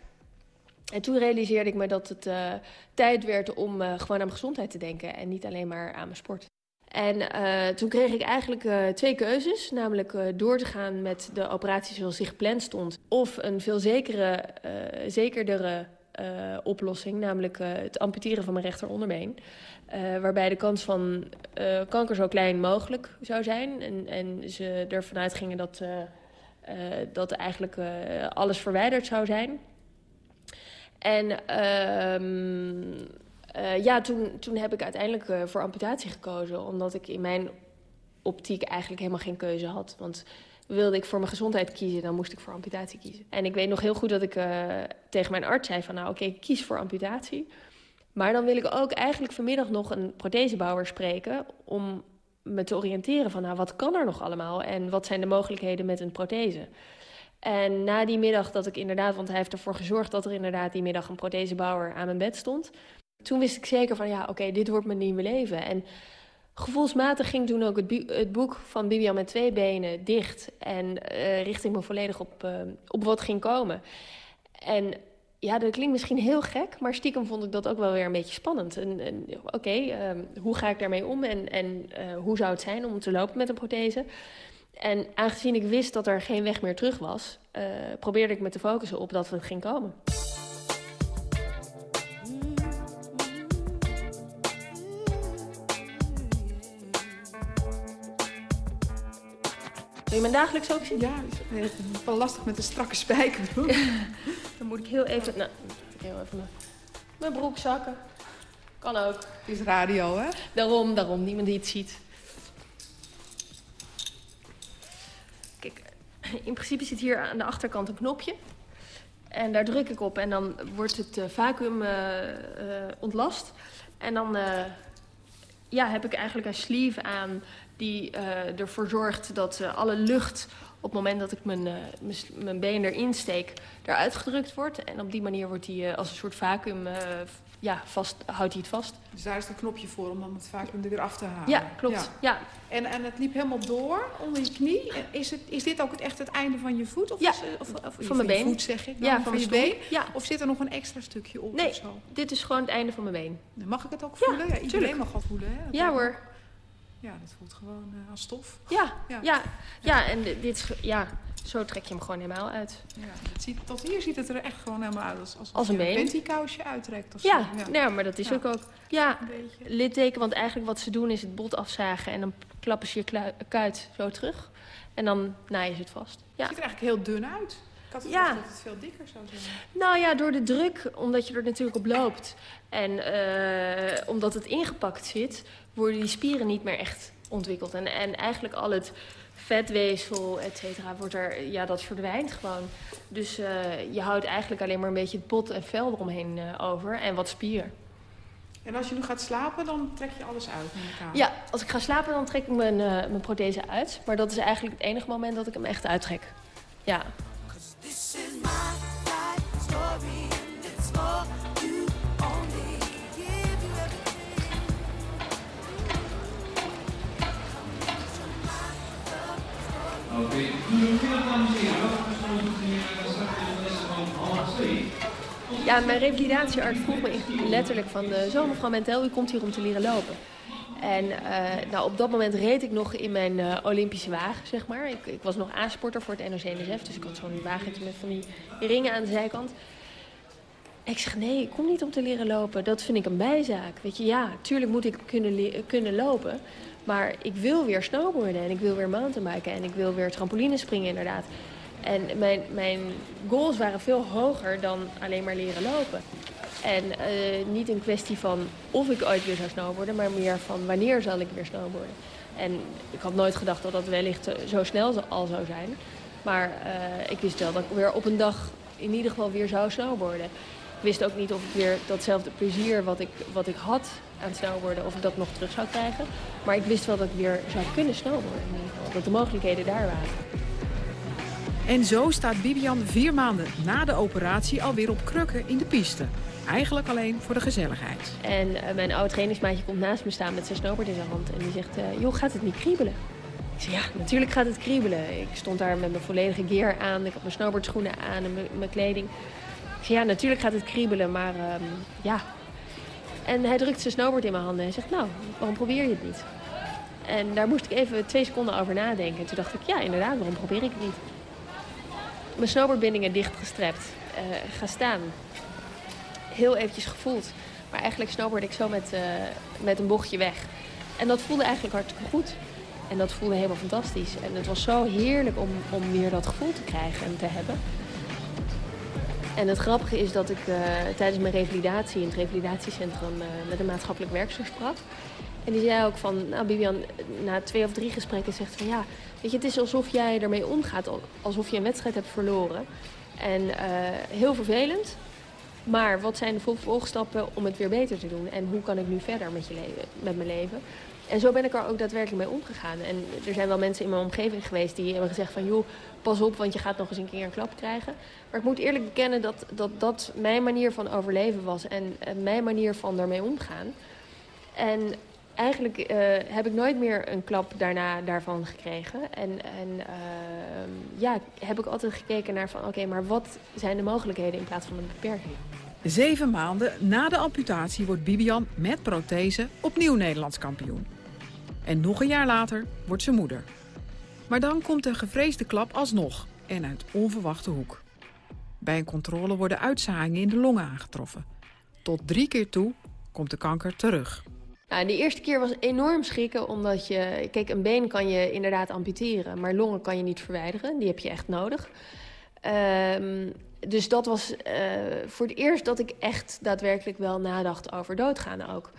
En toen realiseerde ik me dat het uh, tijd werd om uh, gewoon aan mijn gezondheid te denken en niet alleen maar aan mijn sport. En toen kreeg ik eigenlijk twee keuzes, namelijk door te gaan met de operatie zoals die gepland stond, of een veel zekere, zekerdere oplossing, namelijk het amputeren van mijn rechteronderbeen. waarbij de kans van kanker zo klein mogelijk zou zijn. En, en ze ervan uitgingen dat dat eigenlijk alles verwijderd zou zijn. En uh, ja, toen, toen heb ik uiteindelijk voor amputatie gekozen. Omdat ik in mijn optiek eigenlijk helemaal geen keuze had. Want wilde ik voor mijn gezondheid kiezen, dan moest ik voor amputatie kiezen. En ik weet nog heel goed dat ik tegen mijn arts zei van... nou oké, okay, kies voor amputatie. Maar dan wil ik ook eigenlijk vanmiddag nog een prothesebouwer spreken... om me te oriënteren van nou, wat kan er nog allemaal en wat zijn de mogelijkheden met een prothese. En na die middag dat ik inderdaad, want hij heeft ervoor gezorgd dat er inderdaad die middag een prothesebouwer aan mijn bed stond. Toen wist ik zeker van ja, oké, dit wordt mijn nieuwe leven. En gevoelsmatig ging toen ook het, het boek van Bibian met twee benen dicht en uh, richtte ik me volledig op, uh, op wat ging komen. En ja, dat klinkt misschien heel gek, maar stiekem vond ik dat ook wel weer een beetje spannend. Oké, okay, uh, ehm, hoe ga ik daarmee om en, en uh, hoe zou het zijn om te lopen met een prothese? En aangezien ik wist dat er geen weg meer terug was, probeerde ik me te focussen op dat het ging komen. Wil je mijn dagelijks ook zien? Ja, het is wel lastig met een strakke spijker. Dan moet ik heel even... Nou, ik heel even mijn, mijn broek zakken. Kan ook. Het is radio, hè? Daarom, daarom. Niemand die het ziet. Kijk, in principe zit hier aan de achterkant een knopje. En daar druk ik op en dan wordt het uh, vacuüm uh, uh, ontlast. En dan ja, heb ik eigenlijk een sleeve aan die uh, ervoor zorgt dat uh, alle lucht op het moment dat ik mijn, uh, mijn been erin steek, eruit gedrukt wordt. En op die manier wordt hij als een soort vacuüm ja, vast, houdt hij het vast. Dus daar is een knopje voor om dan het vacuüm er weer af te halen? Ja, klopt. Ja. En, en het liep helemaal door onder je knie. Is, het, is dit ook het, echt het einde van je voet? Of ja, is, of, of, van mijn been. voet zeg ik Ja, van, van je been? Ja. Of zit er nog een extra stukje op nee, of zo? dit is gewoon het einde van mijn been. Mag ik het ook voelen? Ja, iedereen mag wat voelen. Hè? Dat ja hoor. Ja, dat voelt gewoon uh, als stof. Ja, ja. ja, ja. en dit ja, zo trek je hem gewoon helemaal uit. Ja, het ziet, tot hier ziet het er echt gewoon helemaal uit. Als, als, als een pantykousje uittrekt of ja, zo. Ja, nou, maar dat is ook ook... Ja, litteken, want eigenlijk wat ze doen is het bot afzagen... en dan klappen ze je kuit zo terug. En dan naaien ze het vast. Ja. Het ziet er eigenlijk heel dun uit. Had het ja. dat het veel dikker zou zijn. Nou ja, door de druk, omdat je er natuurlijk op loopt... en uh, omdat het ingepakt zit... worden die spieren niet meer echt ontwikkeld. En, en eigenlijk al het vetweefsel, et cetera, wordt er, ja, dat verdwijnt gewoon. Dus uh, je houdt eigenlijk alleen maar een beetje het pot en vel eromheen uh, over en wat spier. En als je nu gaat slapen, dan trek je alles uit? Ja, als ik ga slapen, dan trek ik mijn, uh, mijn prothese uit. Maar dat is eigenlijk het enige moment dat ik hem echt uittrek. Ja. Ja, mijn revalidatiearts vroeg me letterlijk van... Uh, zo mevrouw Mentel, u komt hier om te leren lopen. En uh, nou, op dat moment reed ik nog in mijn uh, Olympische wagen, zeg maar. Ik, ik was nog aansporter voor het NOC-NSF, dus ik had zo'n wagentje met van die ringen aan de zijkant. Ik zeg, nee, ik kom niet om te leren lopen. Dat vind ik een bijzaak. Weet je, ja, tuurlijk moet ik kunnen, kunnen lopen. Maar ik wil weer snowboarden en ik wil weer mountainbiken en ik wil weer trampoline springen inderdaad. En mijn, mijn goals waren veel hoger dan alleen maar leren lopen. En uh, niet een kwestie van of ik ooit weer zou snowboarden, maar meer van wanneer zal ik weer snowboarden. En ik had nooit gedacht dat dat wellicht zo snel al zou zijn. Maar uh, ik wist wel dat ik weer op een dag in ieder geval weer zou snowboarden. Ik wist ook niet of ik weer datzelfde plezier wat ik, wat ik had aan snowboarden, of ik dat nog terug zou krijgen. Maar ik wist wel dat ik weer zou kunnen snowboarden. Dat de mogelijkheden daar waren. En zo staat Bibian vier maanden na de operatie alweer op krukken in de piste. Eigenlijk alleen voor de gezelligheid. En uh, mijn oud trainingsmaatje komt naast me staan met zijn snowboard in zijn hand. En die zegt, uh, joh, gaat het niet kriebelen? Ik zeg, ja, natuurlijk gaat het kriebelen. Ik stond daar met mijn volledige gear aan. Ik had mijn snowboardschoenen aan en mijn kleding. Ik zeg, ja, natuurlijk gaat het kriebelen, maar um, ja. En hij drukt zijn snowboard in mijn handen en zegt, nou, waarom probeer je het niet? En daar moest ik even twee seconden over nadenken. En toen dacht ik, ja, inderdaad, waarom probeer ik het niet? Mijn snowboardbindingen dichtgestrept. Uh, ga staan. Heel eventjes gevoeld. Maar eigenlijk snowboard ik zo met, uh, met een bochtje weg. En dat voelde eigenlijk hartstikke goed. En dat voelde helemaal fantastisch. En het was zo heerlijk om, om weer dat gevoel te krijgen en te hebben. En het grappige is dat ik uh, tijdens mijn revalidatie in het revalidatiecentrum uh, met een maatschappelijk werkster sprak. En die zei ook van, nou Bibian, na twee of drie gesprekken zegt van ja, weet je, het is alsof jij ermee omgaat, alsof je een wedstrijd hebt verloren. En heel vervelend, maar wat zijn de vervolgstappen om het weer beter te doen? En hoe kan ik nu verder met, je leven, met mijn leven? En zo ben ik er ook daadwerkelijk mee omgegaan. En er zijn wel mensen in mijn omgeving geweest die hebben gezegd van... joh, pas op, want je gaat nog eens een keer een klap krijgen. Maar ik moet eerlijk bekennen dat dat, dat mijn manier van overleven was... en mijn manier van daarmee omgaan. En eigenlijk uh, heb ik nooit meer een klap daarna daarvan gekregen. En, en uh, ja, heb ik altijd gekeken naar van... oké, maar wat zijn de mogelijkheden in plaats van een beperking? Zeven maanden na de amputatie wordt Bibian met prothese opnieuw Nederlands kampioen. En nog een jaar later wordt ze moeder. Maar dan komt de gevreesde klap alsnog en uit onverwachte hoek. Bij een controle worden uitzaaiingen in de longen aangetroffen. Tot drie keer toe komt de kanker terug. Nou, de eerste keer was enorm schrikken, omdat je... Kijk, een been kan je inderdaad amputeren, maar longen kan je niet verwijderen. Die heb je echt nodig. Um, dus dat was uh, voor het eerst dat ik echt daadwerkelijk wel nadacht over doodgaan ook.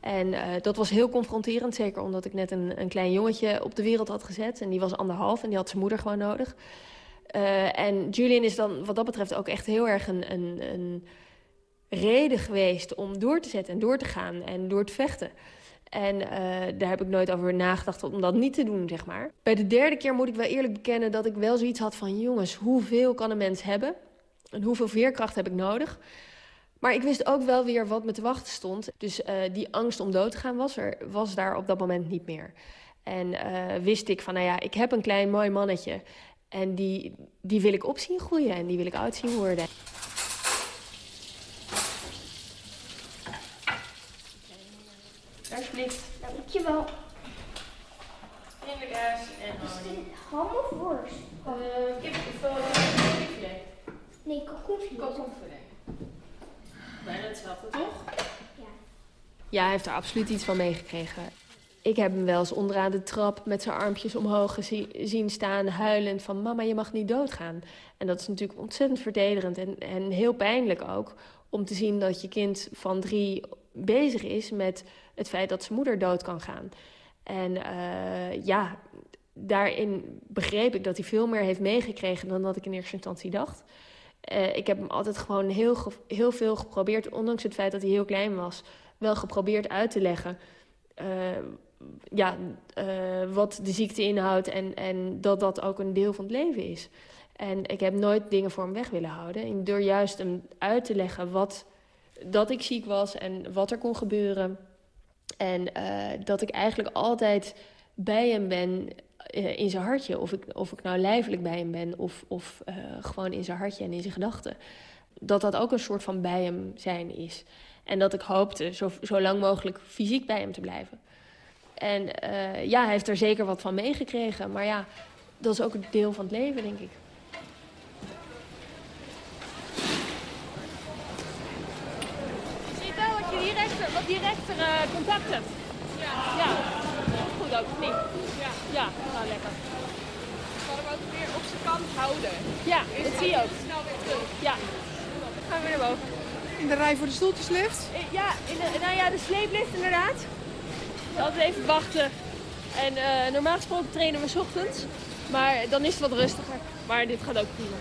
En uh, dat was heel confronterend, zeker omdat ik net een, een, klein jongetje op de wereld had gezet. En die was anderhalf en die had zijn moeder gewoon nodig. Uh, en Julian is dan wat dat betreft ook echt heel erg een, een, een reden geweest om door te zetten en door te gaan en door te vechten. En eh, daar heb ik nooit over nagedacht om dat niet te doen, zeg maar. Bij de derde keer moet ik wel eerlijk bekennen dat ik wel zoiets had van... jongens, hoeveel kan een mens hebben? En hoeveel veerkracht heb ik nodig? Maar ik wist ook wel weer wat me te wachten stond. Dus uh, die angst om dood te gaan was, er, was daar op dat moment niet meer. En uh, wist ik van, nou ja, ik heb een klein mooi mannetje. En die, die wil ik opzien groeien en die wil ik oud zien worden. Alsjeblieft. Dankjewel. Pindakaas en honing. Ham of worst? Uh, kipfilet. Nee, kalkoenfilet. Kalkoenfilet. Bijna hetzelfde, toch? Ja. Ja, hij heeft er absoluut iets van meegekregen. Ik heb hem wel eens onderaan de trap met zijn armpjes omhoog zien staan, huilend van mama, je mag niet doodgaan. En dat is natuurlijk ontzettend verdedigend en, en heel pijnlijk ook, om te zien dat je kind van drie bezig is met het feit dat zijn moeder dood kan gaan. En uh, ja, daarin begreep ik dat hij veel meer heeft meegekregen dan dat ik in eerste instantie dacht. Uh, ik heb hem altijd gewoon heel, heel veel geprobeerd, ondanks het feit dat hij heel klein was, wel geprobeerd uit te leggen. Uh, ja, wat de ziekte inhoudt en, en dat dat ook een deel van het leven is. En ik heb nooit dingen voor hem weg willen houden. En door juist hem uit te leggen wat, dat ik ziek was en wat er kon gebeuren. En uh, dat ik eigenlijk altijd bij hem ben uh, in zijn hartje. Of ik, of ik nou lijfelijk bij hem ben of, of uh, gewoon in zijn hartje en in zijn gedachten. Dat dat ook een soort van bij hem zijn is. En dat ik hoopte zo, zo lang mogelijk fysiek bij hem te blijven. En ja, hij heeft er zeker wat van meegekregen. Maar ja, dat is ook een deel van het leven, denk ik. Directer, wat directer uh, contact hebt. Ja. ja. Goed ook, niet? Ja. Ja, nou lekker. Ik kan hem ook weer op zijn kant houden. Ja, dat zie je ook. Snel weer terug. Ja. Dan gaan we weer naar boven. In de rij voor de stoeltjeslift? Ja, in de, nou ja, de sleeplift inderdaad. Dus altijd even wachten. En uh, normaal gesproken trainen we s ochtends. Maar dan is het wat rustiger. Maar dit gaat ook prima.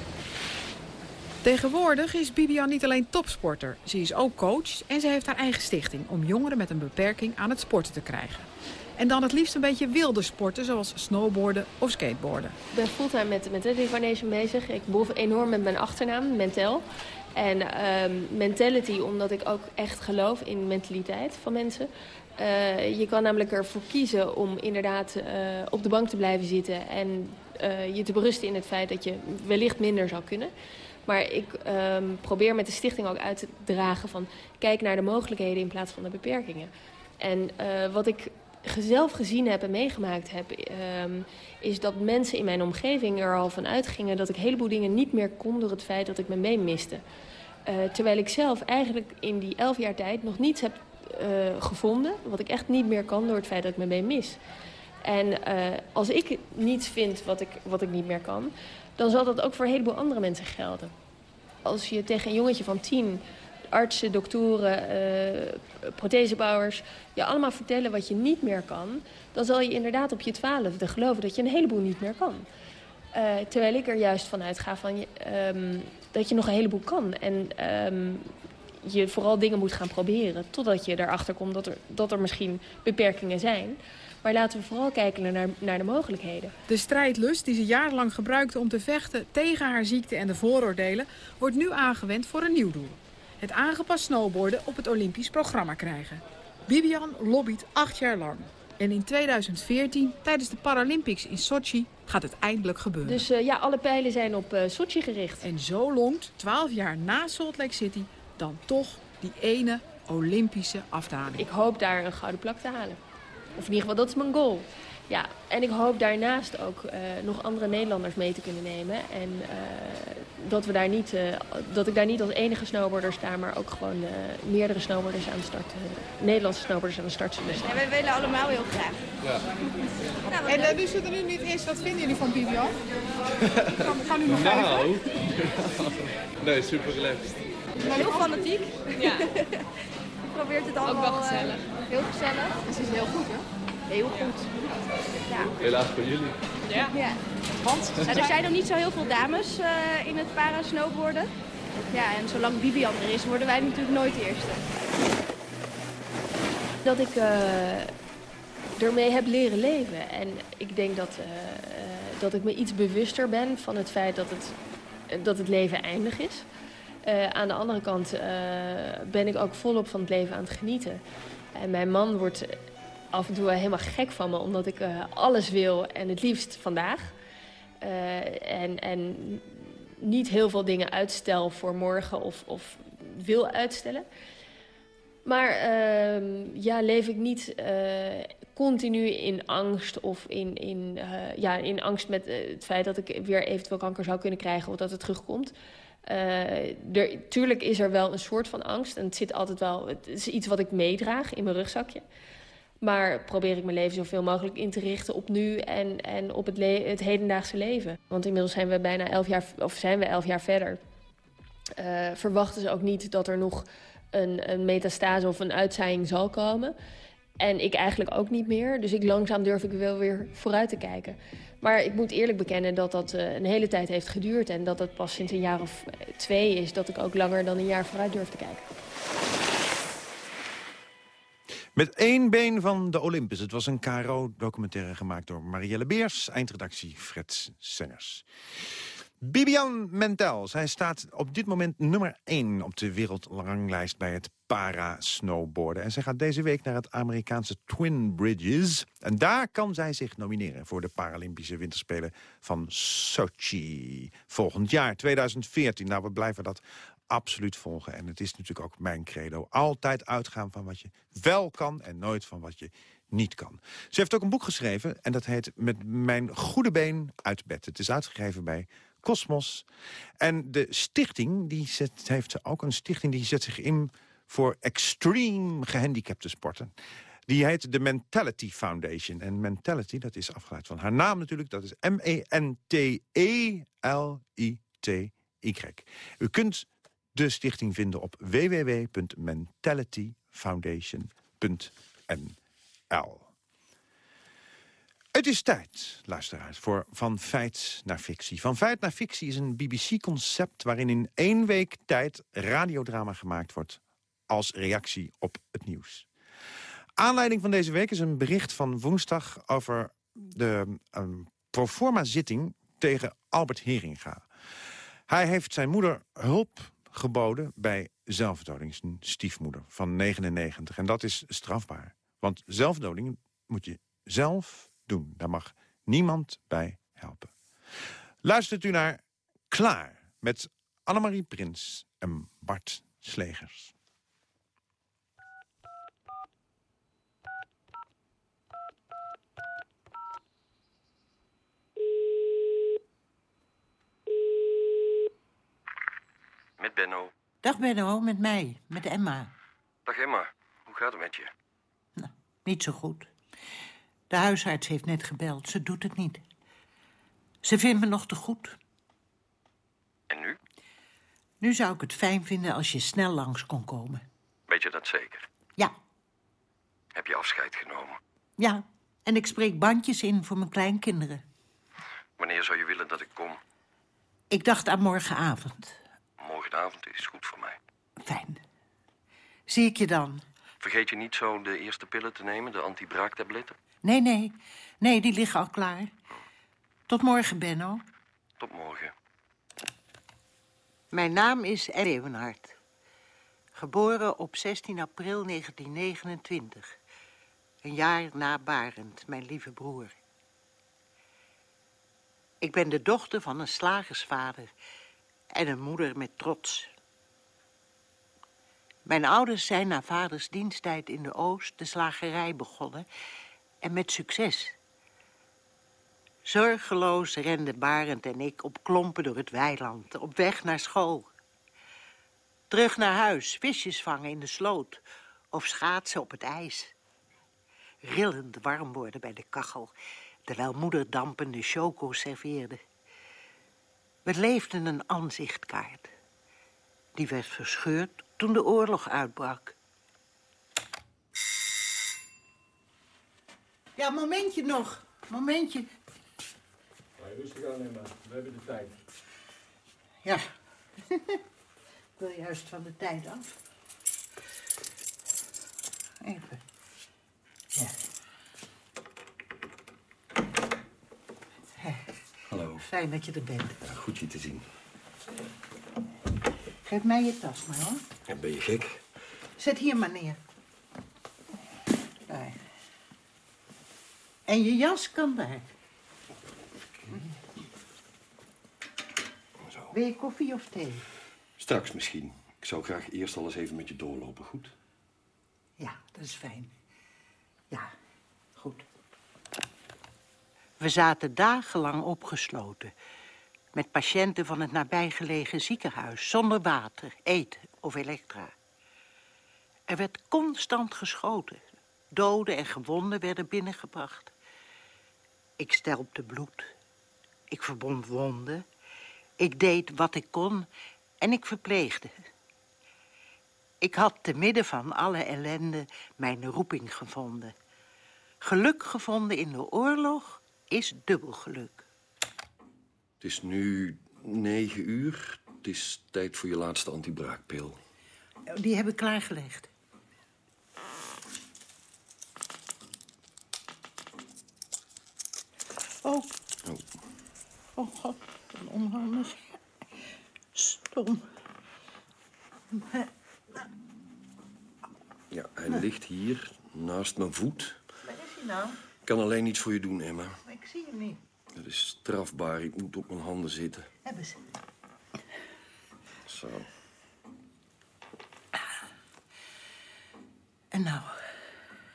Tegenwoordig is Bibian niet alleen topsporter. Ze is ook coach en ze heeft haar eigen stichting... om jongeren met een beperking aan het sporten te krijgen. En dan het liefst een beetje wilde sporten, zoals snowboarden of skateboarden. Ik ben fulltime met, met reincarnation bezig. Ik boef enorm met mijn achternaam, Mentel. En um, mentality, omdat ik ook echt geloof in mentaliteit van mensen. Uh, je kan namelijk ervoor kiezen om inderdaad uh, op de bank te blijven zitten... en uh, je te berusten in het feit dat je wellicht minder zou kunnen... Maar ik um, probeer met de stichting ook uit te dragen van... kijk naar de mogelijkheden in plaats van de beperkingen. En uh, wat ik zelf gezien heb en meegemaakt heb... Um, is dat mensen in mijn omgeving er al van uitgingen... dat ik een heleboel dingen niet meer kon door het feit dat ik mijn been miste. Uh, terwijl ik zelf eigenlijk in die elf jaar tijd nog niets heb uh, gevonden... wat ik echt niet meer kan door het feit dat ik mijn been mis. En als ik niets vind wat ik, wat ik niet meer kan dan zal dat ook voor een heleboel andere mensen gelden. Als je tegen een jongetje van tien, artsen, doktoren, uh, prothesebouwers... je allemaal vertellen wat je niet meer kan... dan zal je inderdaad op je twaalfde geloven dat je een heleboel niet meer kan. Uh, terwijl ik er juist van uitga van, um, dat je nog een heleboel kan. En um, je vooral dingen moet gaan proberen... totdat je erachter komt dat er, dat er misschien beperkingen zijn... Maar laten we vooral kijken naar, naar de mogelijkheden. De strijdlust die ze jarenlang gebruikte om te vechten tegen haar ziekte en de vooroordelen... wordt nu aangewend voor een nieuw doel. Het aangepast snowboarden op het Olympisch programma krijgen. Bibian lobbyt acht jaar lang. En in 2014, tijdens de Paralympics in Sochi, gaat het eindelijk gebeuren. Dus uh, ja, alle pijlen zijn op uh, Sochi gericht. En zo longt, twaalf jaar na Salt Lake City, dan toch die ene Olympische afdaling. Ik hoop daar een gouden plak te halen. Of in ieder geval, dat is mijn goal. Ja, en ik hoop daarnaast ook uh, nog andere Nederlanders mee te kunnen nemen. En uh, dat, we daar niet, uh, dat ik daar niet als enige snowboarder sta, maar ook gewoon meerdere snowboarders aan de start, Nederlandse snowboarders aan de start zullen staan. Ja, wij willen allemaal heel graag. Ja. Nou, en nu zit er nu niet eens, wat vinden jullie van Bibian? gaan, gaan u nog nou. nee, super relaxed. Heel fanatiek. Ja. probeert het allemaal... Ook wel gezellig. Uh, heel gezellig. Ze is heel goed, hè? Heel goed. Ja. Helaas voor jullie. Ja. ja. Want? Ja, er zijn nog niet zo heel veel dames uh, in het para-snowboarden. Ja, en zolang Bibian er is, worden wij natuurlijk nooit de eerste. Dat ik eh, ermee heb leren leven. En ik denk dat, eh, eh, dat ik me iets bewuster ben van het feit dat het, dat het leven eindig is. Eh, aan de andere kant eh, ben ik ook volop van het leven aan het genieten. En mijn man wordt af en toe helemaal gek van me, omdat ik eh, alles wil en het liefst vandaag. En, en niet heel veel dingen uitstel voor morgen of, of wil uitstellen. Maar ehm, ja, leef ik niet continu in angst of in, in, ja, in angst met het feit dat ik weer eventueel kanker zou kunnen krijgen of dat het terugkomt. Eh, er, tuurlijk is er wel een soort van angst en het zit altijd wel. Het is iets wat ik meedraag in mijn rugzakje. Maar probeer ik mijn leven zoveel mogelijk in te richten op nu en, en op het, het hedendaagse leven. Want inmiddels zijn we bijna elf jaar, of zijn we elf jaar verder. Eh, verwachten ze ook niet dat er nog een, een metastase of een uitzaaiing zal komen. En ik eigenlijk ook niet meer. Dus ik langzaam durf ik wel weer vooruit te kijken. Maar ik moet eerlijk bekennen dat dat eh, een hele tijd heeft geduurd. En dat het pas sinds een jaar of eh, twee is dat ik ook langer dan een jaar vooruit durf te kijken. Met één been van de Olympus. Het was een KRO-documentaire gemaakt door Marielle Beers. Eindredactie Fred Senners. Bibian Mentel. Zij staat op dit moment nummer 1 op de wereldranglijst bij het para-snowboarden. En zij gaat deze week naar het Amerikaanse Twin Bridges. En daar kan zij zich nomineren voor de Paralympische Winterspelen van Sochi. Volgend jaar, 2014. Nou, we blijven dat absoluut volgen. En het is natuurlijk ook mijn credo. Altijd uitgaan van wat je wel kan en nooit van wat je niet kan. Ze heeft ook een boek geschreven en dat heet Met mijn goede been uit bed. Het is uitgegeven bij Cosmos. En de stichting, die zet, heeft ook een stichting die zet zich in voor extreme gehandicapte sporten. Die heet de Mentality Foundation. En Mentality, dat is afgeleid van haar naam natuurlijk. Dat is M-E-N-T-E-L-I-T-Y. U kunt de stichting vinden op www.mentalityfoundation.nl. Het is tijd, luisteraars, voor Van Feit naar Fictie. Van Feit naar Fictie is een BBC-concept... waarin in één week tijd radiodrama gemaakt wordt... als reactie op het nieuws. Aanleiding van deze week is een bericht van woensdag... over de um, proforma-zitting tegen Albert Heringa. Hij heeft zijn moeder hulp geboden bij zelfdoding. Zijn stiefmoeder van 99. En dat is strafbaar. Want zelfdoding moet je zelf doen. Daar mag niemand bij helpen. Luistert u naar Klaar met Annemarie Prins en Bart Slegers. Met Benno. Dag Benno, met mij, met Emma. Dag Emma, hoe gaat het met je? Niet zo goed. De huisarts heeft net gebeld, ze doet het niet. Ze vindt me nog te goed. En nu? Nu zou ik het fijn vinden als je snel langs kon komen. Weet je dat zeker? Ja. Heb je afscheid genomen? Ja, en ik spreek bandjes in voor mijn kleinkinderen. Wanneer zou je willen dat ik kom? Ik dacht aan morgenavond. Morgenavond is goed voor mij. Fijn. Zie ik je dan? Vergeet je niet zo de eerste pillen te nemen, de antibraaktabletten? Nee, nee. Nee, die liggen al klaar. Tot morgen, Benno. Tot morgen. Mijn naam is Eeuwenhard. Geboren op 16 april 1929. Een jaar na Barend, mijn lieve broer. Ik ben de dochter van een slagersvader en een moeder met trots. Mijn ouders zijn na vaders diensttijd in de Oost de slagerij begonnen en met succes. Zorgeloos renden Barend en ik op klompen door het weiland, op weg naar school. Terug naar huis, visjes vangen in de sloot of schaatsen op het ijs. Rillend warm worden bij de kachel, terwijl moeder dampende choco serveerde. We leefden een aanzichtkaart. Die werd verscheurd toen de oorlog uitbrak. Ja, momentje nog. Momentje. rustig aan, Emma. We hebben de tijd. Ja. ik wil juist van de tijd af. Even. Fijn dat je er bent. Goed je te zien. Geef mij je tas maar, hoor. En ben je gek? Zet hier maar neer. Daar. En je jas kan daar. Wil je koffie of thee? Straks misschien. Ik zou graag eerst al eens even met je doorlopen, goed? Ja, dat is fijn. Ja. We zaten dagenlang opgesloten. Met patiënten van het nabijgelegen ziekenhuis. Zonder water, eten of elektra. Er werd constant geschoten. Doden en gewonden werden binnengebracht. Ik stelpte bloed. Ik verbond wonden. Ik deed wat ik kon en ik verpleegde. Ik had te midden van alle ellende mijn roeping gevonden. Geluk gevonden in de oorlog is dubbel geluk. Het is nu negen uur. Het is tijd voor je laatste antibraakpil. Die heb ik klaargelegd. Oh. Oh. Oh god, wat onhandig. Stom. Ja, hij ligt hier, naast mijn voet. Waar is hij nou? Ik kan alleen niets voor je doen, Emma. Ik zie hem niet. Dat is strafbaar. Ik moet op mijn handen zitten. Hebben ze. Zo. En nou?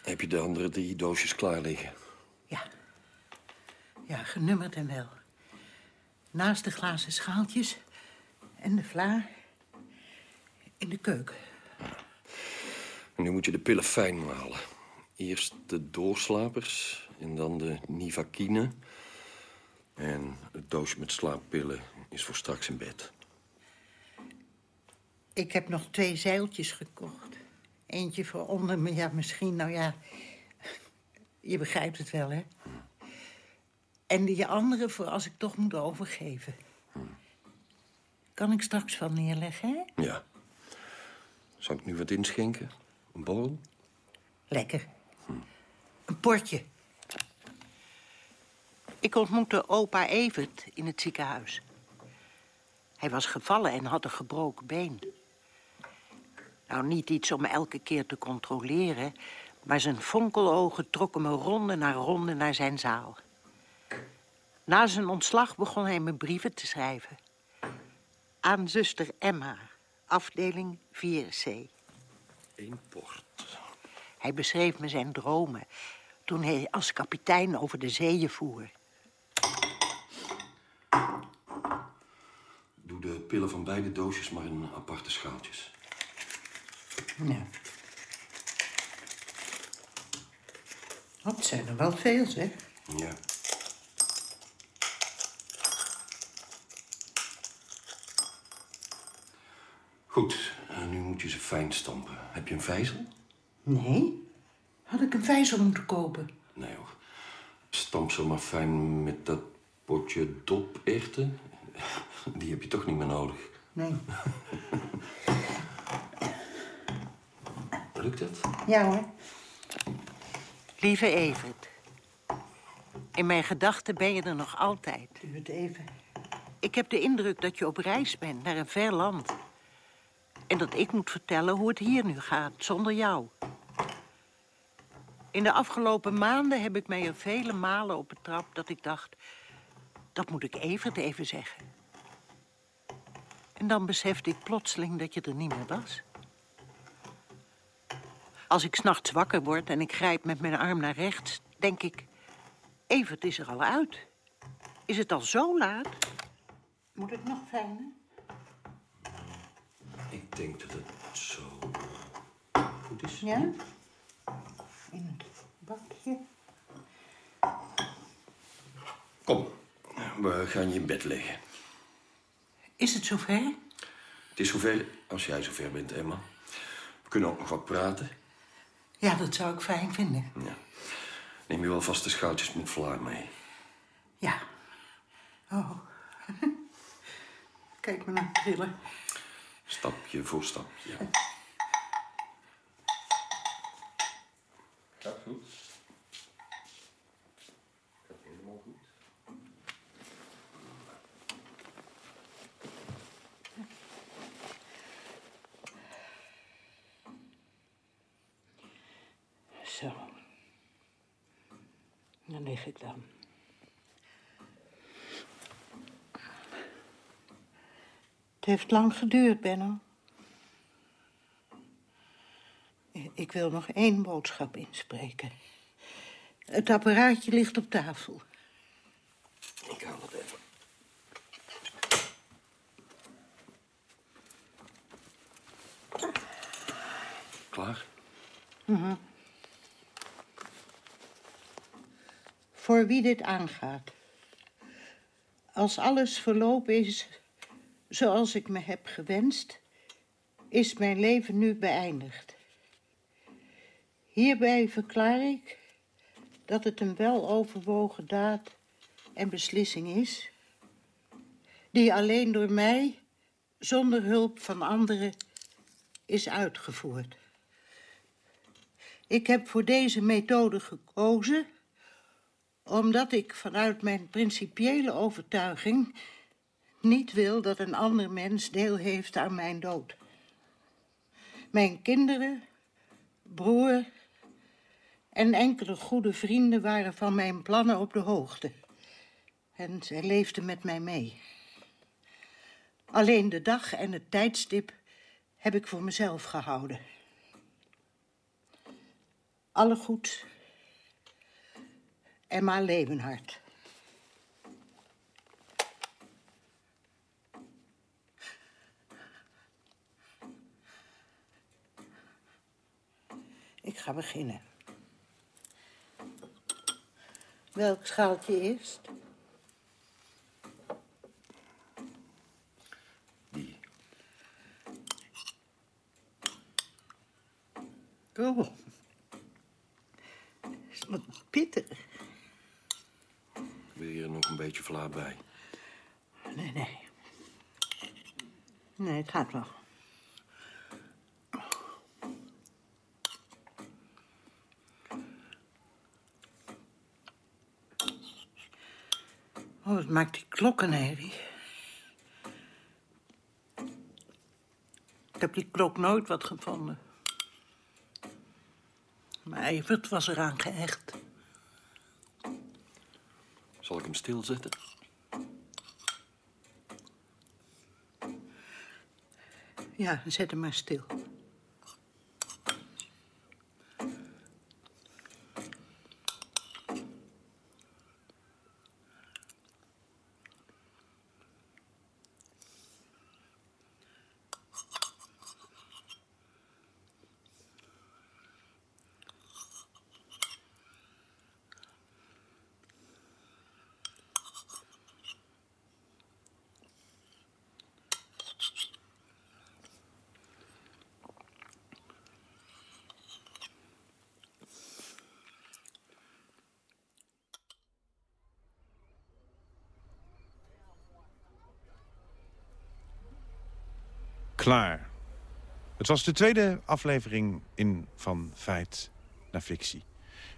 Heb je de andere drie doosjes klaar liggen? Ja, genummerd en wel. Naast de glazen schaaltjes en de vla in de keuken. En nu moet je de pillen fijn malen. Eerst de doorslapers en dan de Nivakine. En het doosje met slaappillen is voor straks in bed. Ik heb nog twee zeiltjes gekocht. Eentje voor onder me, ja, misschien, nou ja... Je begrijpt het wel, hè? En die andere voor als ik toch moet overgeven. Kan ik straks van neerleggen, hè? Ja. Zal ik nu wat inschenken? Een borrel? Lekker. Een potje. Ik ontmoette opa Evert in het ziekenhuis. Hij was gevallen en had een gebroken been. Nou, niet iets om elke keer te controleren... maar zijn fonkelogen trokken me ronde na ronde naar zijn zaal. Na zijn ontslag begon hij me brieven te schrijven. Aan zuster Emma, afdeling 4C. Eén port. Hij beschreef me zijn dromen toen hij als kapitein over de zeeën voer. Doe de pillen van beide doosjes maar in aparte schaaltjes. Ja. Dat zijn er wel veel, zeg. Ja. Goed, nu moet je ze fijn stampen. Heb je een vijzel? Nee? Had ik een vijzel moeten kopen? Nee hoor. Stamp ze maar fijn met dat potje doperwten. Die heb je toch niet meer nodig. Nee. Lukt het? Ja hoor. Lieve Evert. In mijn gedachten ben je er nog altijd. Duurt even. Ik heb de indruk dat je op reis bent naar een ver land. En dat ik moet vertellen hoe het hier nu gaat, zonder jou. In de afgelopen maanden heb ik mij er vele malen op betrapt dat ik dacht... dat moet ik Evert even zeggen. En dan besefte ik plotseling dat je er niet meer was. Als ik s'nachts wakker word en ik grijp met mijn arm naar rechts... denk ik, Evert is er al uit. Is het al zo laat? Moet het nog fijner? Ik denk dat het zo goed is. Ja? In het bakje. Kom, we gaan je in bed leggen. Is het zover? Het is zover als jij zover bent, Emma. We kunnen ook nog wat praten. Ja, dat zou ik fijn vinden. Ja. Neem je wel vast de schaaltjes met vla mee. Ja. Oh. Kijk me naar trillen. Stapje voor stapje. Gaat goed. Gaat helemaal goed. Zo. Dan lig ik dan. Het heeft lang geduurd, Benno. Ik wil nog één boodschap inspreken. Het apparaatje ligt op tafel. Ik haal het even. Klaar? Mhm. Voor wie dit aangaat. Als alles verlopen is zoals ik me heb gewenst, is mijn leven nu beëindigd. Hierbij verklaar ik dat het een weloverwogen daad en beslissing is, die alleen door mij, zonder hulp van anderen, is uitgevoerd. Ik heb voor deze methode gekozen omdat ik vanuit mijn principiële overtuiging niet wil dat een ander mens deel heeft aan mijn dood. Mijn kinderen, broer en enkele goede vrienden waren van mijn plannen op de hoogte. En zij leefden met mij mee. Alleen de dag en het tijdstip heb ik voor mezelf gehouden. Alle goed. Emma Leeuwenhart. Ik ga beginnen. Welk schaaltje eerst? Die. Oh. Is wat pittig. Wil je er nog een beetje vla bij? Nee, nee. Nee, het gaat wel. Oh, wat maakt die klok een herrie. Ik heb die klok nooit wat gevonden. Maar Evert was eraan gehecht. Zal ik hem stilzetten? Ja, zet hem maar stil. Klaar. Het was de tweede aflevering in Van Feit naar Fictie.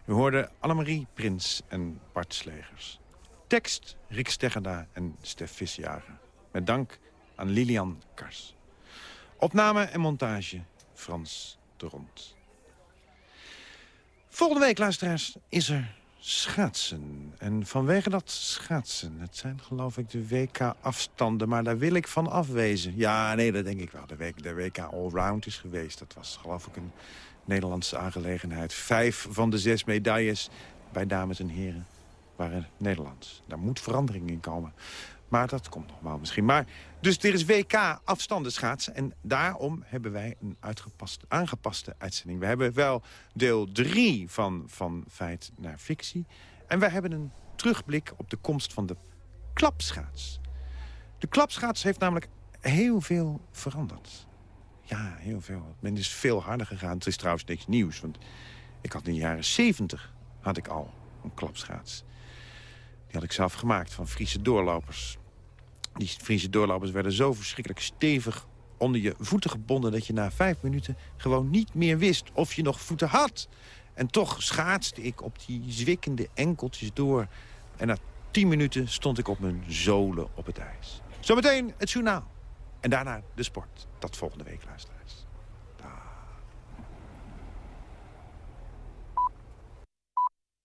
U hoorde Annemarie Prins en Bart Slegers. Tekst Rick Steggeda en Stef Visjager. Met dank aan Lilian Kars. Opname en montage Frans de Rond. Volgende week, luisteraars, is er schaatsen. En vanwege dat schaatsen, het zijn geloof ik de WK-afstanden... maar daar wil ik van afwezen. Ja, nee, dat denk ik wel. De, WK, Allround is geweest. Dat was geloof ik een Nederlandse aangelegenheid. Vijf van de zes medailles bij dames en heren waren Nederlands. Daar moet verandering in komen. Maar dat komt nog wel misschien. Maar, dus er is WK afstanden schaatsen. En daarom hebben wij een uitgepaste, aangepaste uitzending. We hebben wel deel 3 van, van feit naar fictie. En wij hebben een terugblik op de komst van de klapschaats. De klapschaats heeft namelijk heel veel veranderd. Ja, heel veel. Men is veel harder gegaan. Het is trouwens niks nieuws. Want ik had in de jaren 70 had ik al een klapschaats. Die had ik zelf gemaakt van Friese doorlopers. Die Friese doorlopers werden zo verschrikkelijk stevig onder je voeten gebonden... dat je na vijf minuten gewoon niet meer wist of je nog voeten had. En toch schaatste ik op die zwikkende enkeltjes door. En na tien minuten stond ik op mijn zolen op het ijs. Zometeen het journaal. En daarna de sport. Dat volgende week, luisteraars.